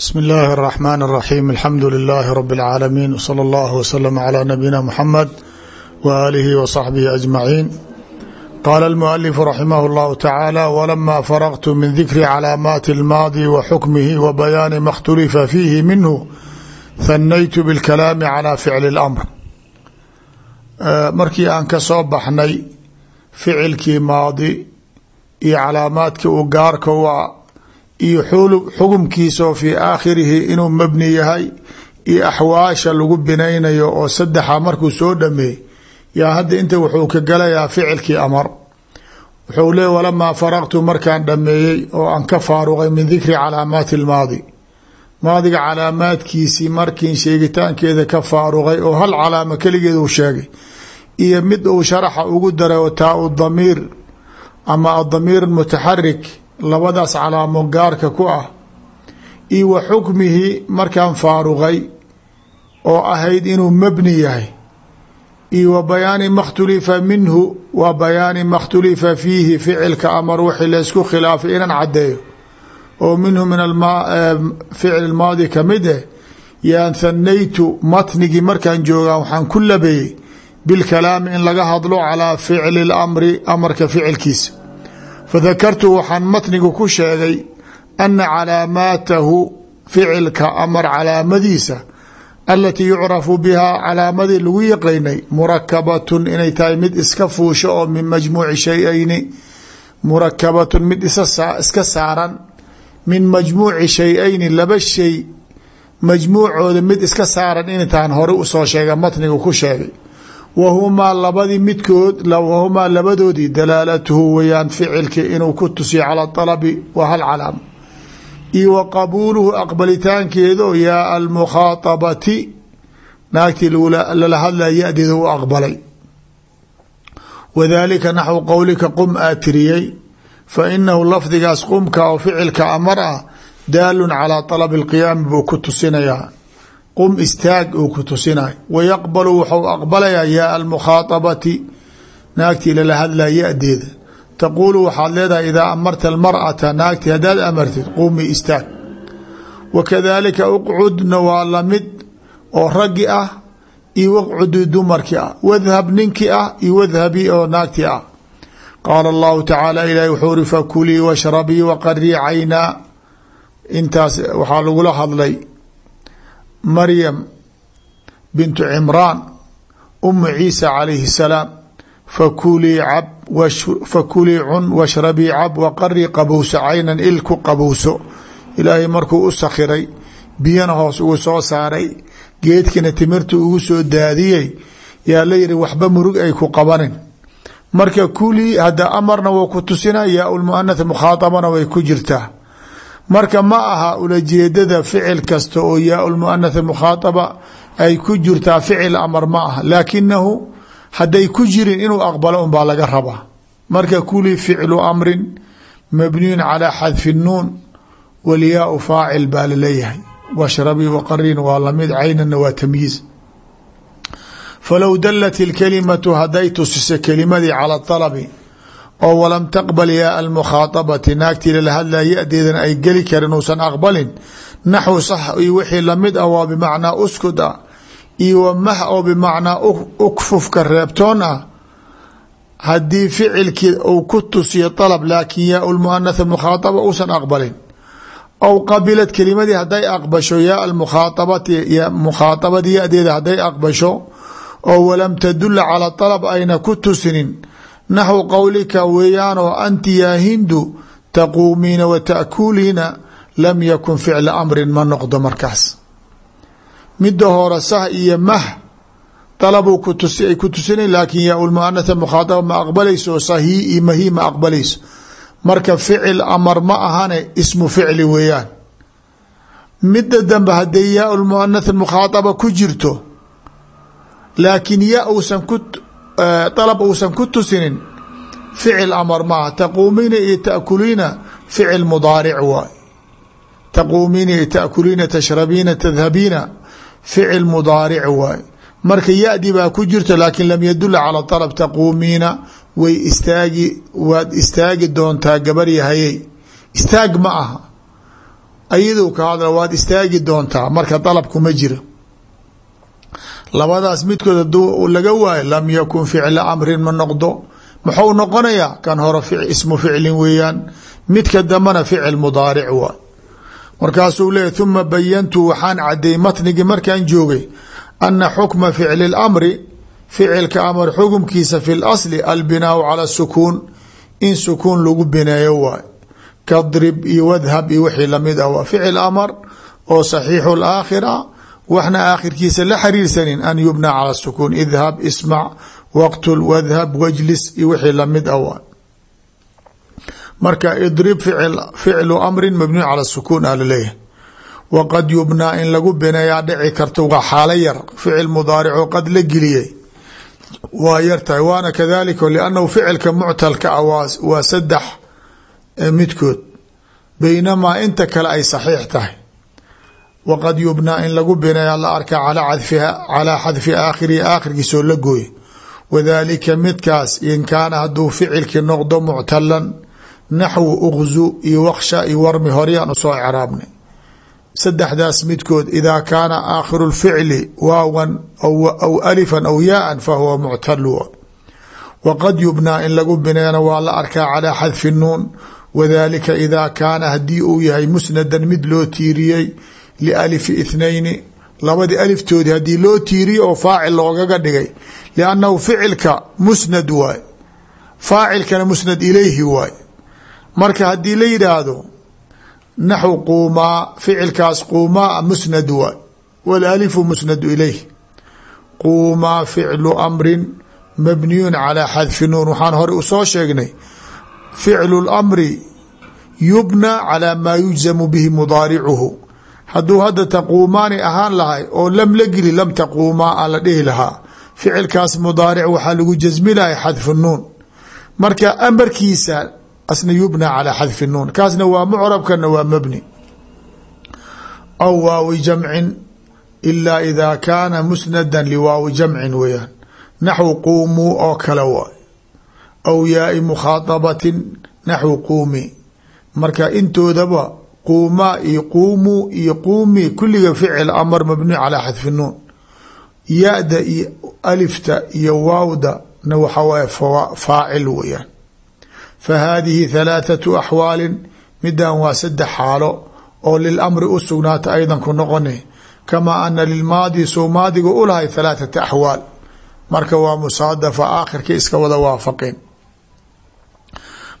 bsm اllahi الرحmn الرaxيm alxamdu لilaahi rb اlcaalamiin wslى اllah wslm عlى nabiyina mxamed w alihi w صaxbihi aجmaciin qaala اlmualifu raximah اllahu tacaala wlama faraqtu min dikri calaamaati اlmaadi wa xukmihi wa bayaani ma اkhtulifa fiihi minhu hanaytu bاlkalaami calى ficli اlamr markii aan ka soo baxnay ficilkii maadi iyo calaamaadkii uu gaarka u a iyo xukumkiisaoo fii aakhirihi inuu mabni yahay iyo axwaasha lagu binaynayo oo saddexa markuu soo dhameey yaa hadda inta wuxuu ka galayaa ficilkii amar. Wuxuu leey walamaa faraqtu markaan dhameeyey oo aan ka faaruqay min dikri calaamaati lmaadi maadiga calaamaadkiisii markiin sheegitaankeeda ka faaruqay oo hal calaamo keligeed uu sheegay iyo mid uu sharaxa ugu daray oo taa u damiir ama adamiir mutaxarik labadaas calaamo gaarka ku ah iyo wa xukmihi markaan faaruqay oo ahayd inuu mabni yahay. Iyo wa bayaani ma khtulifa minhu wa bayaani ma khtulifa fiihi ficilka amar wixii laysku khilaafay inaan caddeeyo. Oo minhu min ficil maadi ka mid eh yaan hanaytu matnigii markaan joogaa waxaan ku labeeyey bilkalaami in laga hadlo calaa ficli lamri amarka ficilkiisa fadakartu waxaan matnigu ku sheegay ana calaamaatahu ficilka amar calaamadiisa alatii yucrafu bihaa calaamadii lagu yaqaynay murakabatun inay tahay mid iska fuusho oo min majmuuci shay-ayni murakabatun mid iska saaran min majmuuci shay-ayni laba shay majmuucooda mid iska saaran intaan hore u soo sheega matnigu ku sheegay wahumaa labadii midkood wahumaa labadoodii dalaalatuhu weyaan ficilki inuu ku tusiyo cala alabi waa hal calaamo iyo wa qabuuluhu aqbalitaankeedo yaa almukhaaabati naagtii lala hadlaya yadeeda u aqbalay wadalika naxwu qowlika qum aa tiriyey fa inahu lafdigaas qumka oo ficilka amar ah daalun calaa alabi اlqiyaami buu ku tusinayaa qum istaag uu ku tusinay. Wayaqbalu wuxuu aqbalayaa yaa almukhaaabati naagtii lala hadlaya yadeeda taquulu waxaad leedahay idaa amarta almar'ata naagtii haddaad amartid qumi istaag. Wa kadalika uqcudna waa la mid oo raggi ah iyo waqcudi dumarkii ah. Wadhab ninkii ah iyo wadhabi oo naagtii ah. Qaala allahu tacaala ilahi wuxuu uri fakulii washrabii waqarii caynaa intaas lagula hadlay maryam bintu cimraan umu ciisa calayhi salaam fakulii cab fakulii cun washrabii cab waqarii qabowso caynan il ku qabowso ilaahay markuu u sakhiray biyana hoos ugu soo saaray geedkina timirta ugu soo daadiyey yaa la yihi waxba murug ay ku qabanin. Marka kulii hadda amarna wou ku tusina yaa lmuanath mukhaaabana way ku jirtaa marka ma aha ulajeedada ficil kasta oo yaa lmuanath mukhaaaba ay ku jirtaa ficil amar ma aha. Laakinahu hadday ku jirin inuu aqbalo unbaa laga rabaa. Marka kuli ficlu amrin mabniyun calaa xadfi nuun walyaau faacil baa la leeyahay washrabii waqarin waa la mid caynana waa tamyiiz. Falow dalat ilkalimatu hadday tusiso kelimadii cala alabi oo walam taqbal yaa almukhaaabati naagtii lala hadlaya yadeedan ay geli karin uusan aqbalin. Naxwu sax iyo wixii la mid ah waa bimacnaa uskud ah iyo wamah oo bimacnaa ukfufka reebtoon ah haddii ficilkii uu ku tusiyo alab laakin yaa lmuanath mukhaaaba uusan aqbalin. Aw qabilad kelimadii hadday aqbasho yaa almukhaaabati mukhaaabadii yadeeda hadday aqbasho oo walam tadula cala alab ayna ku tusinin naxwu qowlika weeyaanoo anti yaa hindu taquumiina wa ta'kuuliina lam yakun ficla amrin ma noqdo markaas. Midda hore sah iyo mah dalabuu ay ku tusina laakiin yaa lmuanatha mukhaadaba ma aqbalayso sahi iyo mahi ma aqbalayso. Marka ficil amar ma ahane ismu ficli weeyaan. Midda dambe hadday yaa lmuanath mukhaadaba ku jirto laakiin ya usan ku dalab uusan ku tusinin ficil amar maaha. Taquumiina iyo takuliina ficil mudaaric waay. Taquumiina iyo takuliina tashrabiina tadhabiina ficil mudaaric waay. Marka yadi baa ku jirto laakiin lam yadula cala dalab taquumiina way istaagi waad istaagi doontaa gabaryahayey istaag ma aha. Ayadou ka hadla waad istaagi doontaa. Marka dalab kuma jiro. Labadaas midkood haduu laga waayo lam yakun ficla amrin ma noqdo muxuu noqonayaa kan hore ismu ficlin weeyaan. Midka dambana ficil mudaaric waa. Markaasuu leeyahy huma bayantu waxaan cadeeyey matnigii markaan joogay ana xukma ficli اlamri ficilka amar xukumkiisa fi lasli albinaau cala sukuun in sukuun lagu bineeyo waay kadrib iyo wadhab iyo wixii la mid ah waa ficil amar oo saxiixu laakhir ah waxna aakhirkiisa la xiriirsanin an yubna cala sukuun waqtul wadhab wajlis iyo wixii la mid ah waay marka idrib ficlu amrin mabniun cala sukuun a la leeyahay waqad yubnaa in lagu bineeyaa dhici karto waa xaalo yar ficil mudaarico qad la geliyey waa yartahay waana kadalika liannahu ficilka muctalka ah waa saddex midkood. Baynamaa inta kale ay saxiix tahay. Waqad yubnaa in lagu bineeyaa la arkaa calaa xadfi aakhirihi aakhirkiisoo la gooye wadalika midkaas in kaana hadduu ficilkii noqdo muctalan naxwu uqzu iyo waqsha iyo warmi horyaan u soo icraabnay saddexdaas midkood idaa kaana aakhiru lficli waawan aw alifan aw yaaan fahuwa muctalu waqad yubnaa in lagu bineena waa la arkaa calaa xadfi nuun. Wadalika idaa kaana haddii uu yahay musnadan mid loo tiiriyey lialifi ithnayni labadii aliftoodii haddii loo tiiriyo oo faacil loogaga dhigay liannahu ficilka musnad waay faacilkana musnad ilayhi waay. Marka haddii la yidhaahdo naxw quumaa ficilkaas quumaa musnad waay wاlalifu musnad ilayh. Quumaa ficlu amrin mabniyun calaa xadfi nuun. Waxaan hore u soo sheegnay ficlu اlamri yubna calaa maa yujzamu bihi mudaaricuhu hadduu hadda taquumaani ahaan lahay oo lam la geli lam taquumaa aan la dhihi lahaa. Ficilkaas mudaaric waxaa lagu jasmi lahay xadfu nuun. Marka amarkiisa asna yubna calaa xadfi nuun. Kaasna waa mucrabkana waa mabni. Aw waawi jamcin ilaa idaa kaana musnadan liwaawi jamcin weeyaan. Naxwu quumuu oo kale waay. Aw yaai mukhaadabatin naxwu quumi. Marka intoodaba quumaa iyo quumuu iyo quumi kulliga ficil amar mabni calaa xadfi nuun. Ya-da iyo alifta iyo waawda na waxaa waay faacil weeyaan. Fa haadihi halaathatu axwaalin midan waa saddex xaalo oo lilamri u sugnaata aydan ku noqona kamaa ana lilmaadi soo maadiga u lahay halaathata axwaal. Marka waa musaadafa aakhirka iska wada waafaqeen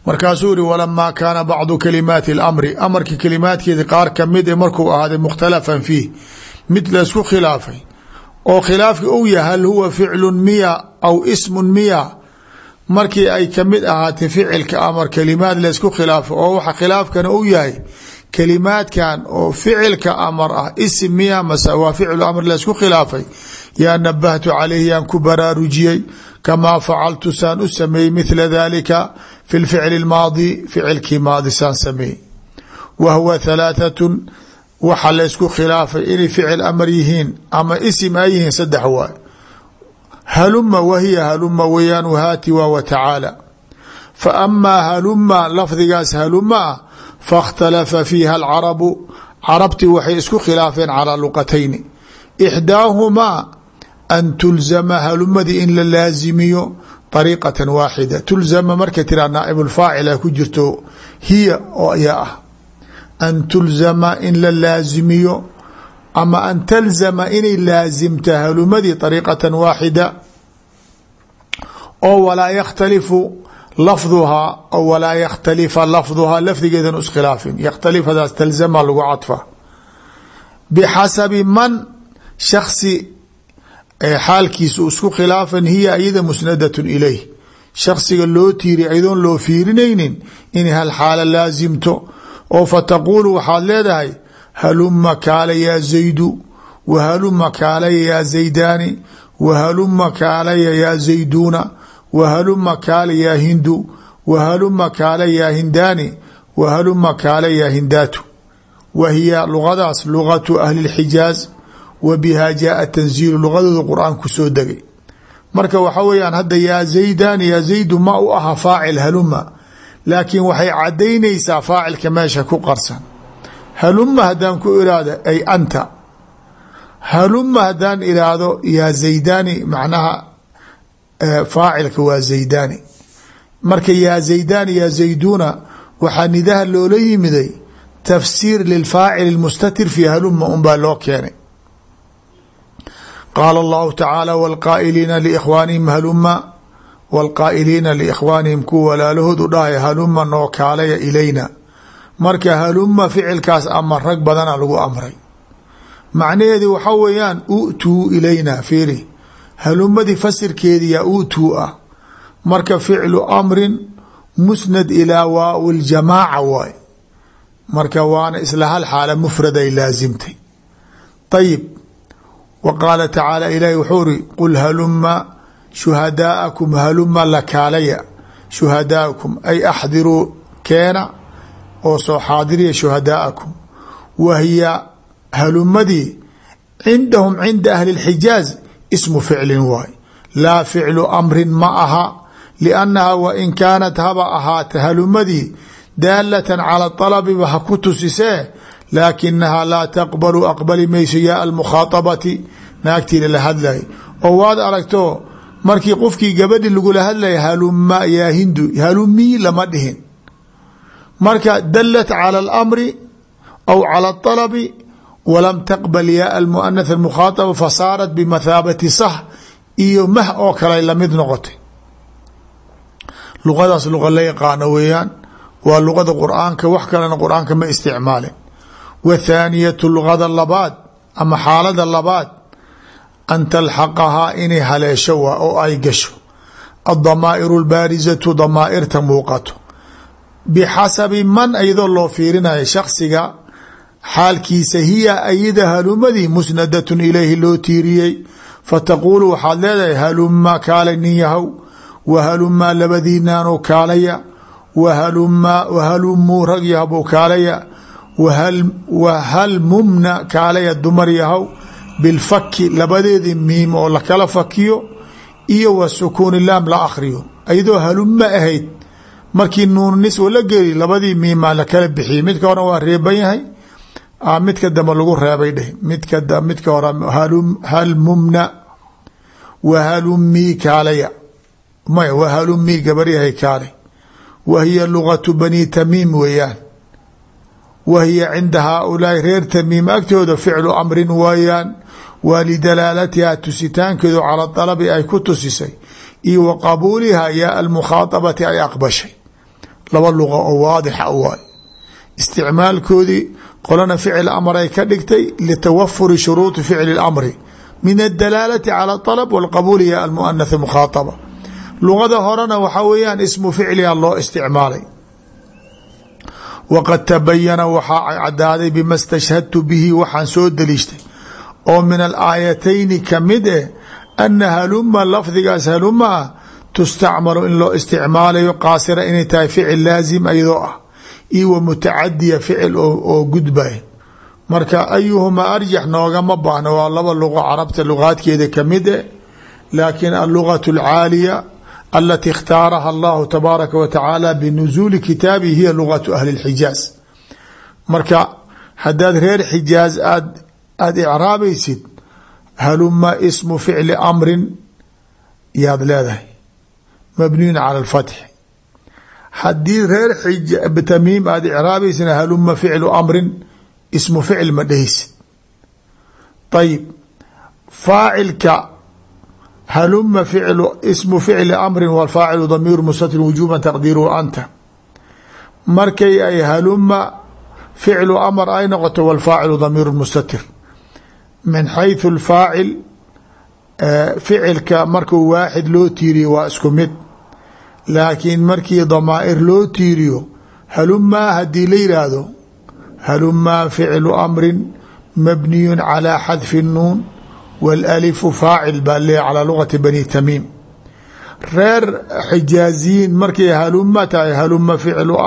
markaasuu yihi walamaa kaana bacdu kalimaati اlamri amarka kalimaadkeedi qaar ka mid e markuu ahaaday mukhtalafan fiih mid laysku khilaafay oo khilaafka uu yahay huwa ficlu miya aw ismu miya. Markii ay ka mid ahaatay ficilka amar kalimaad laysku khilaafay oo waxa khilaafkana uu yahay kalimaadkan oo ficilka amar ah isim miya mase waa ficlu amr laysku khilaafay yaa nabahtu calayhi yaan ku baraarujiyey kamaa facaltu saan u sameeyey mithla dalika fi lficli اlmaadi ficilkii maadi saan sameeyey. Wa huwa halaaثatun waxa laysku khilaafay inay ficil amar yihiin ama isim ay yihiin saddex waay. Haluma wahiya haluma weyaan wahaati waa wa tacaala. Fa amaa haluma lafdigaas haluma ah fakhtalafa fiiha alcarabu carabtii waxay isku khilaafeen calaa luqatayni. Ixdaahumaa an tulzama halumadii in la laazimiyo ariiqatan waaxida tulzama marka tiraa naaib lfaacila ku jirto hiya oo ayaa ah an tulzama in la laazimiyo ama an talzama inay laasimta halumadii ariiqatan waaxida oo walaa yakhtalifu lafduhaa o walaa yakhtalifa lafduhaa lafdigeedan iskhilaafin yakhtalifadaas talzama lagu cadfa bixasabi man shaksi xaalkiisa isku khilaafan hiya iyada musnadatun ilayh shaksiga loo tiiri iyadoon loo fiirinaynin inay hal xaalo laasimto oo fataquulu waxaad leedahay haluma kaala yaa zaydu wa haluma kaalaya yaa zaydaani wa haluma kaalaya yaa zayduuna wa haluma kaala yaa hindu wa haluma kaala yaa hindaani wa haluma kaala yaa hindaatu. Wa hiya lugadaas lugatu ahli wa biha jaaa tanziilu lugadooda qur'aan ku soo degay. Marka waxa weeyaan hadda yaa zaydaani yaa zaydu ma u aha faacil haluma laakiin waxay cadaynaysaa faacilka meesha ku qarsan. Haluma haddaan ku iraahdo ay anta. Haluma haddaan iraahdo yaa zaydani macnaha faacilka waa zaydani marka yaa zaydani yaa zayduna waxaa nidaha loola yimiday tafsiir lilfaacil mustatir fi haluma unbaa loo keenay qaala allahu tacaala wاlqaa'iliina liikhwaanihim haluma wاlqaa'iliina liikhwaanihim kuwa walaalahood u dhahaya haluma noo kaalaya ilayna marka haluma ficilkaas ama rag badana lagu amray macnaheedu waxa weeyaan u'tuu ilayna fiiri halumadii fasirkeedi yaa u'tuu ah marka ficlu amrin musnad ilaa waaw ljamaaca waay marka waana isla hal xaala mufraday laasimtay ayib wa qaala tacaala ilaahi wuxuu ri qul haluma shuhadaa'akum haluma lakaalaya shuhadaa'akum ay axdiruu keena oo soo xaadiriya shuhadaa'akum wa hiya halumadii cindahum cinda ahli اlxijaaz ismu ficlin waay laa ficlu amrin ma aha liannaha wain kaanat haba ahaata halumadii daalatan cala طalabiba ha ku tusisee laakinahaa laa taqbalu aqbali mayso yaa almukhaaabati naagtii lala hadlayo oo waad aragto markii qofkii gabadhi lagula hadlaya haluma yaa hindu halumii lama dhihin marka dalat cala alamri aw cala aalabi walam taqbal yaa almuanath almukhaaaba fasaarat bimathaabati sah iyo mah oo kale la mid noqotay luqadaas luqa la yaqaano weeyaan waa luqada qur'aanka wax kalena qur'aanka ma isticmaalin wathaaniyatu luqada labaad ama xaalada labaad an talxaqahaa inay haleesho waa oo ay gasho addamaa'iru lbaarisatu damaa'irta muuqato bixasabi man iyadoo loo fiirinayo shaksiga xaalkiisa hiya ayida halumadii musnadatun ilayhi loo tiiriyey fataquulu waxaad leedahay haluma kaalay nin yahow wa halumaa labadiinaanu kaalaya wahalumuu rag yahabuu kaalaya wahal mumna kaalaya dumar yahow bilfaki labadeedii miim oo lakala fakiyo iyo wa sukuuni laam la akhriyo iyadoo haluma ahayd markii nuun niswa la geli labadii miimaa lakala bixiyey midka hore waa reeban yahay midka dambe lagu reebay dheh midka midka hore hal mumna wahalumii kaalaya maya wahalumii gabaryahay kaalay wa hiya lugatu bani tamiim weeyaan wa hiya cinda haaulaai reer tamiim agtooda ficlu amrin waayaan waa lidalaalatiha tusitaankeedu cala dalabi ay ku tusisay iyo wa qabuuliha yaa almukhaaabati ay aqbashay laba luqa oo waadixa waay isticmaalkoodii qolana ficil amr ay ka dhigtay litawafuri shuruudi ficli اlamri min adalaalati cala alab walqabuuli ya almuanath mukhaaaba luqada horena waxaa weeyaan ismu ficliga loo isticmaalay waqad tabayana waxaa cadaaday bima stashhadtu bihi waxaan soo daliishtay oo min alaayatayni ka mid eh ana haluma lafdigaas haluma ah tustacmalu in loo isticmaalayo qaasira inay tahay ficil laazim iyadoo ah iyo wa mutacadiya ficil oo gudbay marka ayuhumaa arjax noogama baahno waa laba luqo carabta luqaadkeeda ka mid eh laakiin allugat alcaaliya alati اkhtaaraha allahu tabaaraka wa tacaala binuzuuli kitaabihi hiya lugatu ahli اlxijaaz marka haddaad reer xijaaz aad aada icraabaysid haluma ismu ficli amrin yaad leedahay mabniyun cala alfatxi haddii reer tamiim aada icraabaysina haluma ficlu amrin ismu ficil ma dhehaysid ayib faacilka haluma ficlu ismu ficli amrin wlfaacilu damiiru mustatir wujuba taqdiiru anta markay ay haluma ficlu amr ay noqoto wlfaacilu damiiru mustatir min xayثu اlfaacil ficilka markuu waaxid loo tiiriyo waa isku mid laakiin markii damaa'ir loo tiiriyo halumaa haddii la yidhaahdo halumaa ficlu amrin mabniyu calى xadfi الnuun wاlalifu faacil baa leeya calى lugati bani tamiim reer xijaaziyiin markay haluma tahay haluma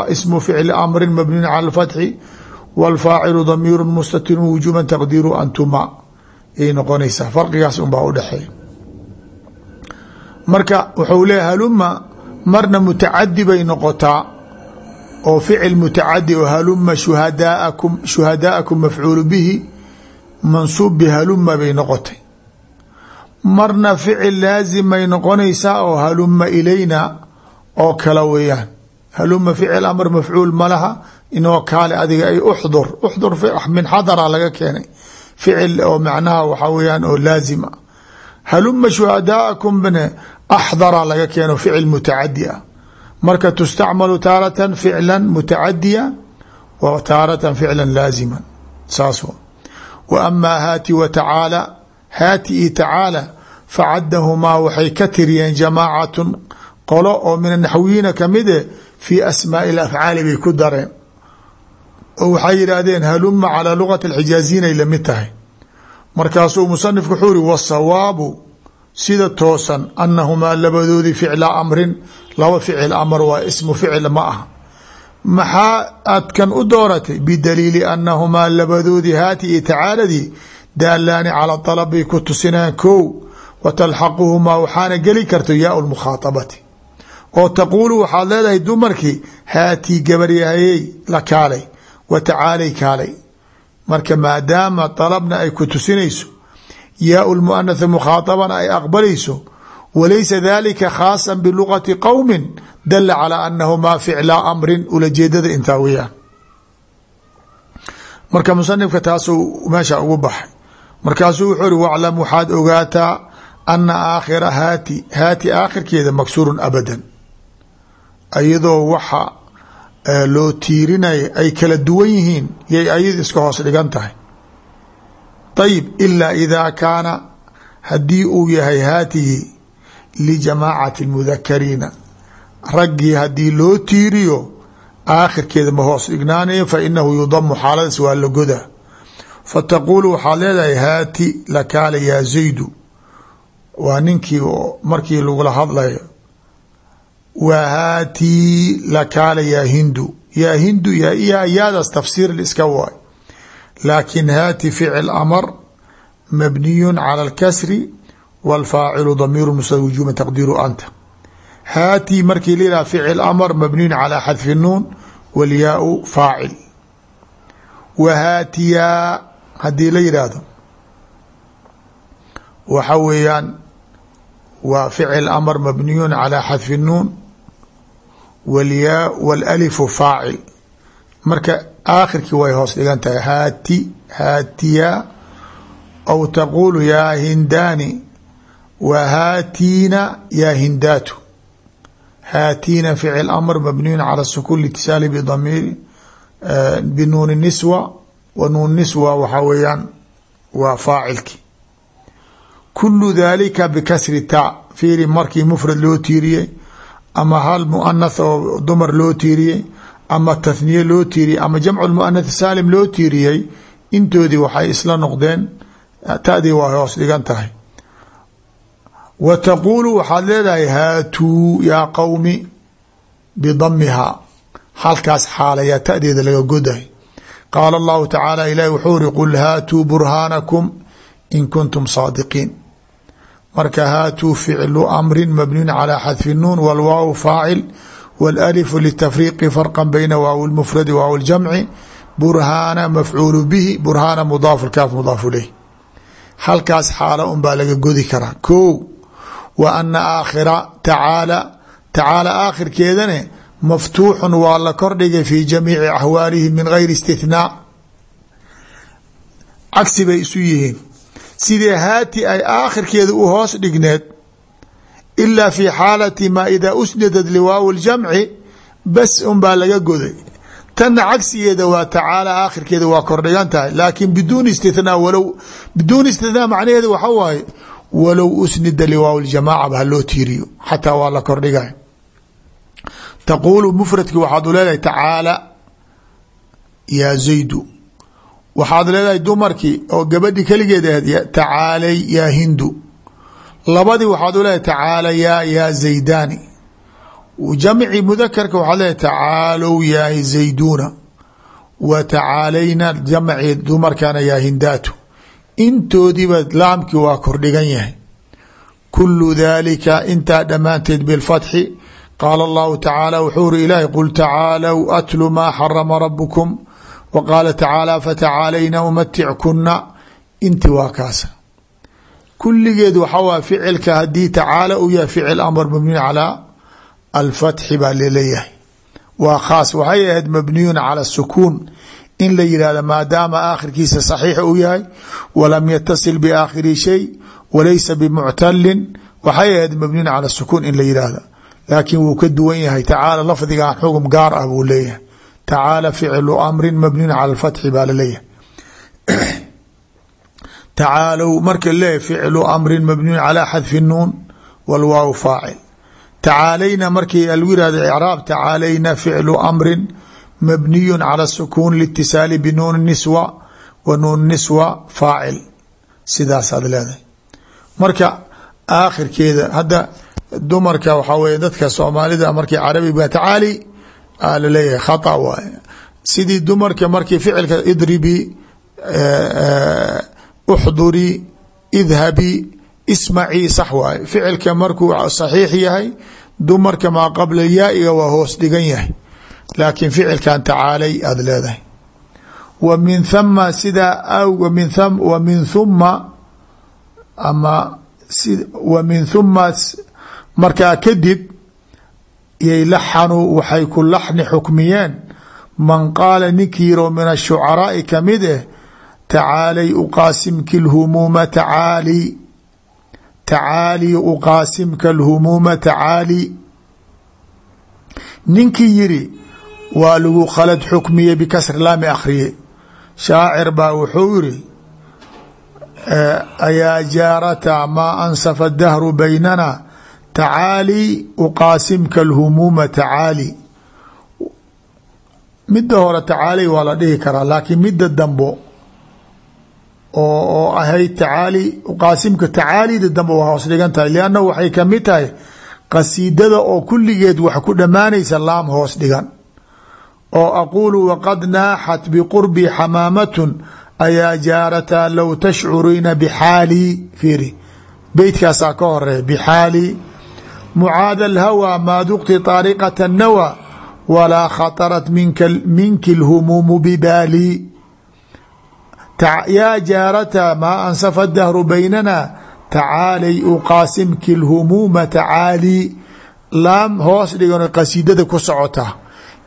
ismu ficli amrin mabniyun calى اfatxi wاlfaacilu damiiru mustatir wujuba taqdiiru antuma ay noqonaysaa farqigaas unbaa udhexeeya marka wuxuu leeya haluma marna mutacadi bay noqotaa oo ficil mutacadi oo haluma shuhadaaakum shuhadaa'akum mafcuulu bihi mansuub bihaluma bay noqotay marna ficil laazimay noqonaysaa oo haluma ilayna oo kala weeyaan. Haluma ficil amr mafcuul ma laha inoo kaale adiga ay uxdur. Uxdur min xadara laga keenay. Ficil oo macnaha waxaa weyaan oo laazima haluma shuhadaa'akum bne axdara laga keeno ficil mutacadi ah. Marka tustacmalu taaratan ficla mutacadiya wa taaratan ficla laazima saas wa amaa haati wa tacaala haati i tacaala facadahumaa waxay ka tiriyeen jamaacatun qolo oo min anaxwiyiina kamide fii asmaai alafcaali bay ku dareen. Oo waxay yidhaahdeen haluma calaa lugati alxijaaziyin ay la mid tahay. Markaasuu musanifku wuxuu iri wasawaabu sida toosan annahumaa labadoodii ficla amrin laba ficil amar waa ismu ficil ma aha. Maxaa aad kan bidaliili annahumaa labadoodii haati tacaaladii daalaani cala dalab bay ku tusinayaan kow wa talxaquhumaa waxaana geli karta yaau lmukhaaabati oo taquulu waxaad leedahay dumarkii haatii gabaryahayey la kaalay wa tacaalay kaalay. Marka maadaama dalabna ay ku tusinayso yaau lmuanath mukhaaabana ay aqbalayso walaysa dalika khaasan bilugati qowmi dala calaa anahumaa ficlaa amrin ulajeedada intaa weyaan marka musanifka taasuu meesha ugu baxay markaasuu wuxuu ri waclam waxaad ogaataa ana aakhira haati haati aakhirkeeda maksuurun abadan. Iyadoo waxa loo tiirinaya ay kala duwan yihiin yay ayad iska hoos dhigan tahay. Ayib ilaa idaa kaana haddii uu yahay haatihi lijamaacati mudakariina raggii haddii loo tiiriyo aakhirkeeda ma hoos dhignaanayo fa inahu yudamu xaaladaas waa la goda fataquulu waxaad leedahay haati lakaala yaa zaydu. Waa ninkii markii lagula hadlayo waa haatii lakaala yaa hindu. Yaa hindu yaa yaadaas tafsiir iska waay laakin haati ficil amar mabniyu cala alkasri wاlfaacilu damiiru mustad wujuba taqdiiru anta. Haati markii la yihah ficil amar mabniyun calaa xadfi nuun walyaau faacil. Wa haatiyaa haddii la yidhaahdo waxa weeyaan waa ficil amar mabniyun calaa xadfi nuun walyaa wاlalifu faacil. Marka aakhirkii way hoos dhigan tahay. Haati haatiyaa aw taquulu yaa hindaani wa haatiina yaa hindaatu. Haatiina ficil amr mabniyun cala sukun litisaali bdamiiri binuuni niswa wa nuun niswa waxaa weeyaan waa faacilki kulu dalika bikasri taa fiiri markii mufrad loo tiiriyey ama hal muanath oo dumar loo tiiriyey ama tathniye loo tiiriyey ama jamcu muanath saalim loo tiiriyey intoodii waxay isla noqdeen tadii waa hoos dhigan tahay. Wa taquulu waxaad leedahay haatuu yaa qowmi bidamihaa halkaas xaalayaa tadeeda laga godahay qaala allahu tacaala ilahi wuxuu iri qul haatuu burhaanakum in kuntum saadiqiin marka haatuu ficlu amrin mabniyun calaa xadfi nuun walwaaw faacil wاlalifu litafriiqi farqa bayna waaw lmufradi waaw ljamci burhaana mafcuulu bihi burhaana mudaafu kaaf mudaafu leyh halkaas xaalo un baa laga godi karaa ko wa ana aakhira tacaala tacaala aakhirkeedane maftuuxun waa la kordhigay fi jamiici axwaalihi min gayri istithnaa cagsi bay isu yihiin. Sidee haati ay aakhirkeeda u hoos dhigneed? Ilaa fi xaalati maa idaa usnidad liwaaw ljamci bas un baa laga goday. Tanna cagsigeeda waa tacaala aakhirkeeda waa kordhigan tahay. Laakin biduuni istithnaa walow biduuni istithnaa macnaheeda waxa waaye walow usnida liwaaw ljamaaca ba haloo tiiriyo. Xataa waa la kordhigay taquulu mufradki waxaad u leedahay tacaala yaa zaydu. Waxaad leedahay dumarkii oo gabadhi keligeed ahayd tacaalay yaa hindu. Labadii waxaad u leedahay tacaalayaa yaa zaydaani. Jamci mudakarka waxaad leedahay tacaalow yaa zayduuna. Wa tacaalayna jamci dumarkana yaa hindaatu. Intoodiiba laamkii waa kordhigan yahay. Kulu dalika intaa dhammaanteed bilfatxi qaala allahu tacaala wuxuu uri ilaahi qul tacaalow atlu maa xarama rabukum wa qaala tacaala fatacaalayna umatickuna inti waa kaasa kulligeed waxaa waay ficilka haddii tacaala uu yahay ficil amr mabniun calaa alfatxi baa la leeyahay waa khaas waxay ahayd mabniyun cala sukuun in la yihahdo maadaama aakhirkiisa saxiix uu yahay walam yatasil biaakhiri shay walaysa bimuctalin waxay ahayd mabniyun cala sukuun in la yidhaahdo laakiin wuu ka duwan yahay. Tacaala lafdigan xugum gaar ah buu leeyahay. Tacaala ficlu amrin mabniyun cala alfatxi baa la leeyahay tacaalow marka leeyahy ficlu amrin mabniyun calaa xadfi nuun walwaaw faacil. Tacaalayna markii lagu yihahdo icraab tacaalayna ficlu amrin mabniyu cala sukuun litisaali binuun niswa wa nuun niswa faacil. Sidaasaad leedahay. Marka aakhirkeeda hadda dumarka waxaa weye dadka soomaalida markii carabiga tacaali aa la leeyahay khata waay sidii dumarka markii ficilka idribi uxdurii idhabii ismacii sax waaye. Ficilka markuu saxiix yahay dumarka maa qabla yaaiga waa hoos dhigan yahay. Laakiin ficilkan tacaalay aada leedahay. Wa min thama sidaa min wa min thuma ama wa min thuma markaa kadib yay laxanuu waxay ku laxni xukmiyeen. Man qaala ninkii yiroo min ashucaraai ka mid eh tacaalay uqaasimki lhumuuma tacaali. Tacaali uqaasimka lhumuuma tacaali. Ninkii yiri waa lagu khalad xukmiye bikasri laami akhriye. Shaacir baa wuxuu yiri ayaa jaarata maa ansafa dahru baynana tacaali uqaasimka alhumuuma tacaali midda hore tacaali waa la dhihi karaa laakiin midda dambo oo ahayd tacaali uqaasimka dambe waa hoos dhigan tahay lianna waxay ka mid tahay qasiidada oo kulligeed wax ku dhammaanaysa laam hoos dhigan oo aquulu waqad naaxat biqurbii xamaamatun ayaa jaarataa low tashcuriina bixaalii fiiri beytkaasaa ka horreeya bixaalii mucaada alhawaa maa duqti taariqata nawa walaa khatarat minki lhumuumu bibaalii yaa jaarata maa ansafa dahru baynana tacaalay uqaasimki lhumuuma tacaalii laam hoos dhigan qasiidada ku socota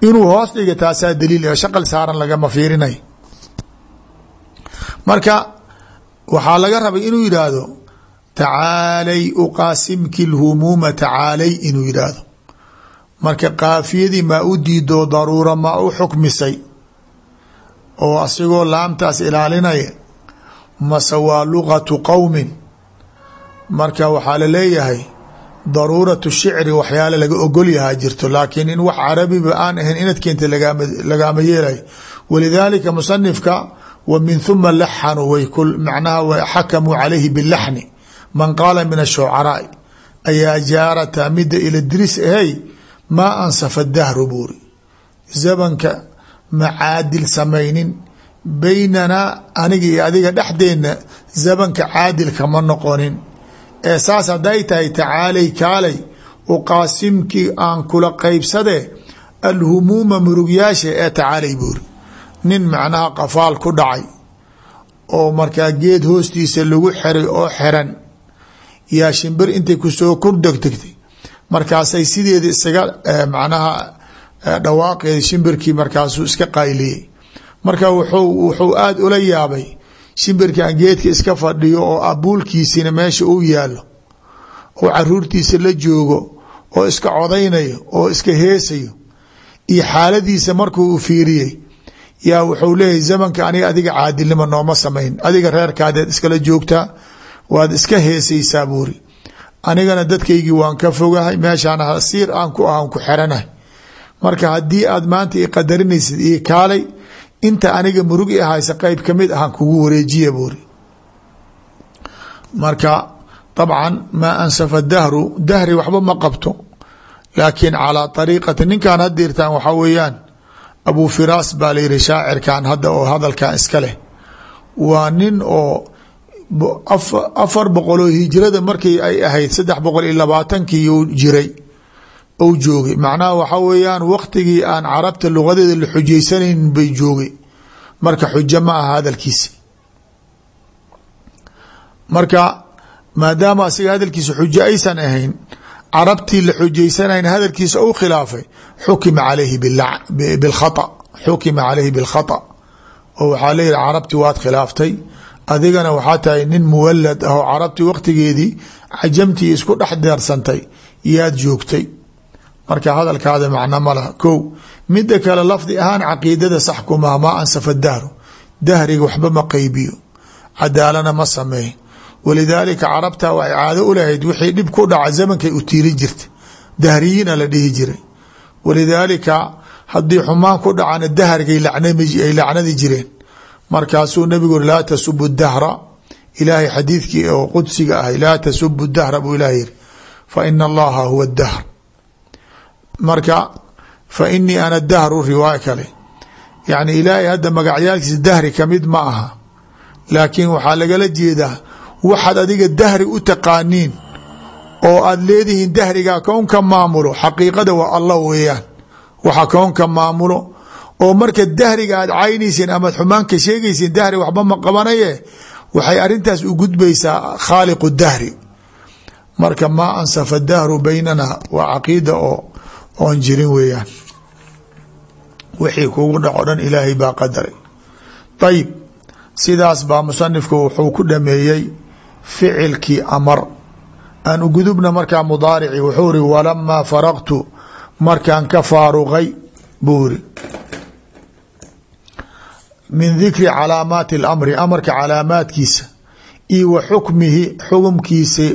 inuu hoos dhiga taasaa daliil shaqal saaran lagama fiirinay marka waxaa laga rabay inuu yidhaahdo tacaalay uqaasimki lhumuuma tacaalay inuu yidhaahdo. Marka kaafiyadii maa u diidoo daruura maa u xukmisay oo asigoo laamtaas ilaalinaya mase waa lugatu qowmin marka waxaa la leeyahay daruuratu shicri waxyaale laga ogol yahaa jirto laakiin in wax carabiba aan ahayn inad keenta lagaama yeelay. Walidaalika musanifka wa min huma laxanuu way macnaha xakamuu calayhi bilaxni man qaala min ashucaraai ayaa jaarata midda ila diris ahay maa ansafa dahru buuri. Zabanka macaadil samaynin baynanaa aniga iyo adiga dhexdeenna zabanka caadilka ma noqonin. Ee saas hadday tahay tacaalay kaalay uqaasimkii aan kula qaybsade alhumuuma murugyaasha ee tacaalay buuri. Nin macnaha qafaal ku dhacay oo markaa geed hoostiisa lagu xiray oo xiran yaa shimbir intay ku soo kordegtegtay markaasay sideeda isaga macnaha dhawaaqeeda shimbirkii markaasuu iska qayliyey. Marka wuxuu wuxuu aada ula yaabay shimbirkan geedka iska fadhiyo oo abuulkiisina meesha uu yaalo oo caruurtiisa la joogo oo iska codaynayo oo iska heesayo iyo xaaladiisa markuu u fiiriyey yaa wuxuu leeyahy zamanka aniga adiga caadilnimo nooma samayn. Adiga reerkaadeed iskala joogtaa waad iska heesaysaa buuri. Anigana dadkaygii waan ka fogahay meeshaan hasiir aan ku ahan ku xeranahay marka haddii aad maanta i qadarinaysid io kaalay inta aniga murug i haysa qeyb ka mid ahaan kugu wareejiya buuri. Marka dabcan maa ansafa dahru dahri waxba ma qabto. Laakiin calaa ariiqati ninkan hadirtaan waxaa weeyaan abu firaas baa la yihi shaacirkan hadda oo hadalkan iska leh. Waa nin oo afar boqoloo hijrada markii ay ahayd saddex boqol iyo labaatankii jiray ou joogay. Macnaha waxa weeyaan waqtigii aan carabta lugadeeda la xujaysanaynin bay joogay. Marka xujo ma aha hadalkiisi. Marka maadaama asiga hadalkiisa xujo aysan ahayn carabtii la xujaysanayn hadalkiisa u khilaafay xukima calayhi bilkhata xukima calayhi bilkhata oo waxaa leeyihi carabtii waad khilaaftay adigana waxaa tahay nin muwalad ah oo carabtii waqtigeedii cajamtii isku dhex deersantay yaad joogtay. Marka hadalkaada macno ma laha. Ko mida kale lafdi ahaan caqiidada sax kumaa maa ansafa dahru. Dahriga waxba ma qeybiyo cadaalana ma sameey walidaalika carabta waxay caado u lahayd wixii dhib ku dhaca zamankay u tiiri jirta. Dahriyiina la dhihi jiray. Walidaalika haddii xumaan ku dhacana dahrigay ay lacnadi jireen markaasuu nabigu laa tasubu dahra. Ilaahay xadiidkii oo qudsiga ahay laa tasubu dahra buu ilaah yiri fa ina allaha huwa dahr marka fa inii ana dahru riwaaya kale. Yani ilaahay hadda magacyaalkiisa dahri ka mid ma aha. Laakiin waxaa lagala jeedaa waxaad adiga dahri u taqaaniin oo aad leedihiin dahriga kownka maamulo xaqiiqada waa allah weeyaan. Waxa kownka maamulo oo marka dahriga aad caynaysiin amaad xumaanka sheegaysiin dahri waxba ma qabanaye waxay arintaas u gudbaysaa khaaliqu dahri. Marka maa ansafa dahru baynana waa caqiida oo oon jirin weeyaan. Wixii kugu dhaco dhan ilaahay baa qadaray. Ayib sidaas baa musanifku wuxuu ku dhameeyey ficilkii amar. Aan ugudubna markaa mudaarici wuxuu iri walamaa faraqtu markaan ka faaruqay buu iri min dikri calaamaati اlamri amarka calaamaadkiisa iyo wa xukmihi xukumkiisa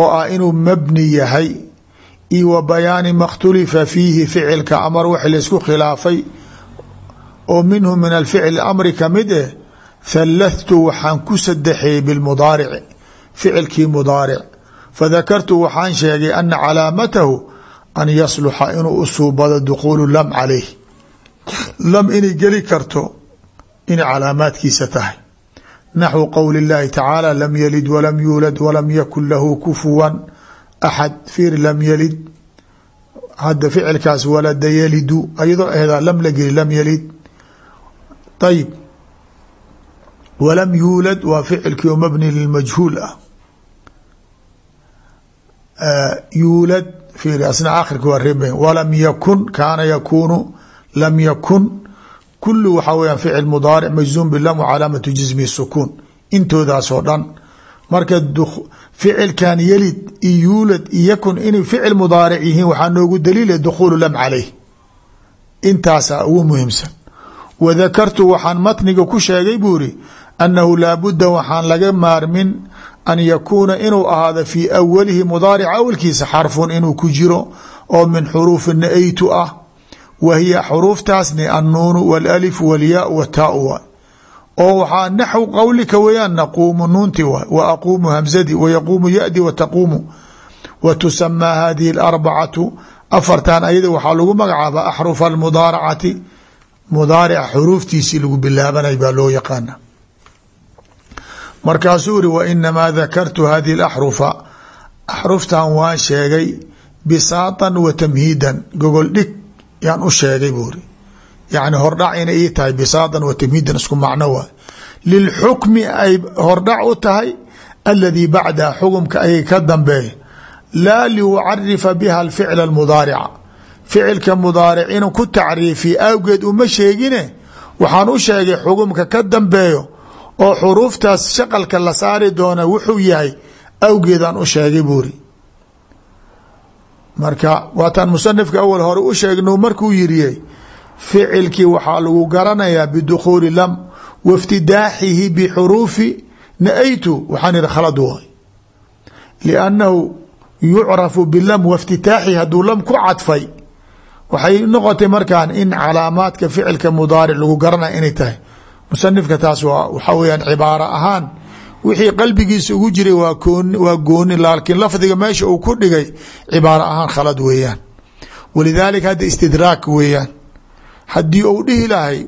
oo ah inuu mabni yahay iyo wa bayaani ma khtulifa fiihi ficilka amar wax laysku khilaafay oo minhu min alficli amri ka mid eh thallathtu waxaan ku sadexeeyey bilmudaarici ficilkii mudaaric. Fadakartu waxaan sheegay ana calaamatahu an yasluxa inuu usuubado dukhuulu lam calayh. Lam inay geli karto inay calaamaadkiisa tahay. Naxwu qowli اllahi tacaala lam yalid walam yuulad walam yakun lahu kufuwan axad fiir lam yalid. Hadda ficilkaas walada yalidu ayadoo ahdaa lam la geli lam yalid. Ayib walam yuulad waa ficilkii oo mabni lilmajhuul ah. Yuulad fiir asna akhirka waa reeben walam yakun kaana yakunu lam yakun kulu waxaa weyaan ficil mudaaric majzuum bilam calaamatu jismi sukuun intoodaasoo dhan. Marka ficilkan yelid iyo yuulad iyo yakun inay ficil mudaaric yihiin noogu daliila dukhuulu lam caleyh intaasaa ugu muhiimsan. Wadakartu waxaan matniga ku sheegay buu iri annahu laabudda waxaan laga maarmin an yakuuna inuu ahaado fii awalihi mudaaric awalkiisa xarfun inuu ku jiro oo min xuruufi naeytu ah wa hiya xuruuftaasni annuunu walif walyaa wataau waay oo waxaa naxw qowlika weeyaan naquumu nuunti waay wa aquumu hamzadi wa yaquumu yadi wa taquumu wa tusamaa hadihi alarbacatu afartan ayada waxaa lagu magacaaba axrufa almudaaracati mudaarica xuruuftiisii lagu bilaabanay baa loo yaqaana markaasuu iri wa inamaa dakartu hadihi alaxrufa axruftan waan sheegay bisaatan wa tamhiidan gogol dhig yaan u sheegay buu iri yacni hordhac inay ii tahay bisaatan wa tamhiidan isku macno waay. Lilxukmi ay hordhac u tahay aladii bacdaha xukumka ayay ka dambeeya laa liucarifa biha alficla almudaarica. Ficilka mudaaric inuu ku tacriifiya awgeed uma sheegine? Waxaan u sheegay xukumka ka dambeeyo oo xuruuftaas shaqalka la saari doona wuxuu yahay awgeedaan u sheegay buuri marka waataan musanifka awal hore u sheegnu markuu yiriye ficilkii waxaa lagu garanayaa bidukhuuli lam waاftidaaxihi bixuruufi naaytu waxaan ihi khalad waay. Liannahu yucrafu bilam waاftitaaxihi hadduu lam ku cadfay waxay noqotay markaan in calaamaadka ficilka mudaaric lagu garanaya inay tahay. Musanifka taas waa waxaa weyaan cibaaro ahaan wixii qalbigiisa ugu jiray waa gooni laakiin lafdiga meesha uu ku dhigay cibaaro ahaan khalad weeyaan. Walidaalika hadda istidraak weeyaan. Haddii uu dhihi lahay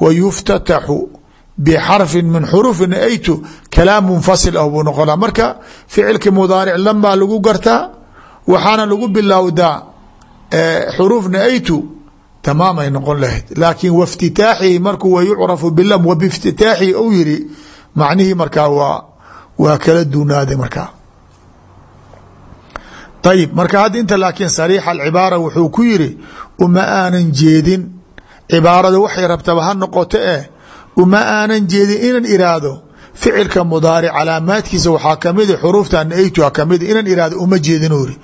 wa yuftataxu bxarfin min xuruufi naaytu kalaam munfasil ah buu noqonaa. Marka ficilka mudaaric lambaa lagu gartaa waxaana lagu bilowdaa xuruuf naaytu tamaamay noqon lahayd. Laakiin waftitaaxihi markuu wa yucrafu bilam wa biftitaaxihi ou yiri macnihii markaa waa waa kala duunaaday markaa ayib marka hadda inta laakiin sariixa alcibaara wuxuu ku yiri uma aanan jeedin. Cibaarada waxay rabtaba ha noqoto eh uma aanan jeedin inan iraahdo ficilka mudaaric calaamaadkiisa waxaa ka mid xuruufta naaytuha ka mid inan iraahdo uma jeedin uri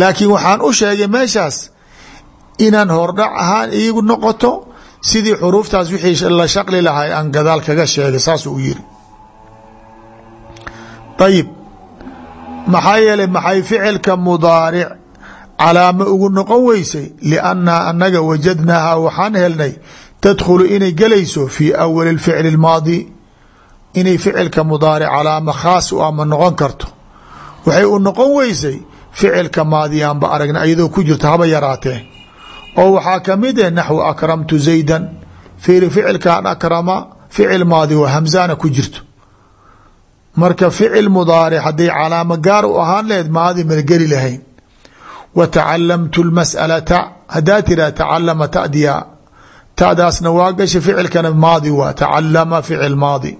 laakiin waxaan u sheegay meeshaas inaan hordhac ahaan iigu noqoto sidii xuruuftaas wixii la shaqli lahay aan gadaal kaga sheegay saasuu u yiri ayib maxaa yeelay maxay ficilka mudaaric calaamo ugu noqon weysay? liannaa annaga wajadnaaha waxaan helnay tadkhulu inay gelayso fii awali اlficli اlmaadi inay ficilka mudaaric calaamo khaas u ama noqon karto. waxay u noqon weysay ficilka maadiyaanba aragna iyadoo ku jirto haba yaraatee oo waxaa ka mid eh naxwu akramtu zaydan. fiiri ficilkan akrama ficil maadi waa hamzana ku jirto marka ficil mudaaric hadday calaamo gaar u ahaan laheyd maadi mana geli lahayn. Wa tacalamtu lmas'alata haddaa tiraa tacalama tadiya. Tadaasna waa gasha ficilkana maadi waa tacalama ficil maadi.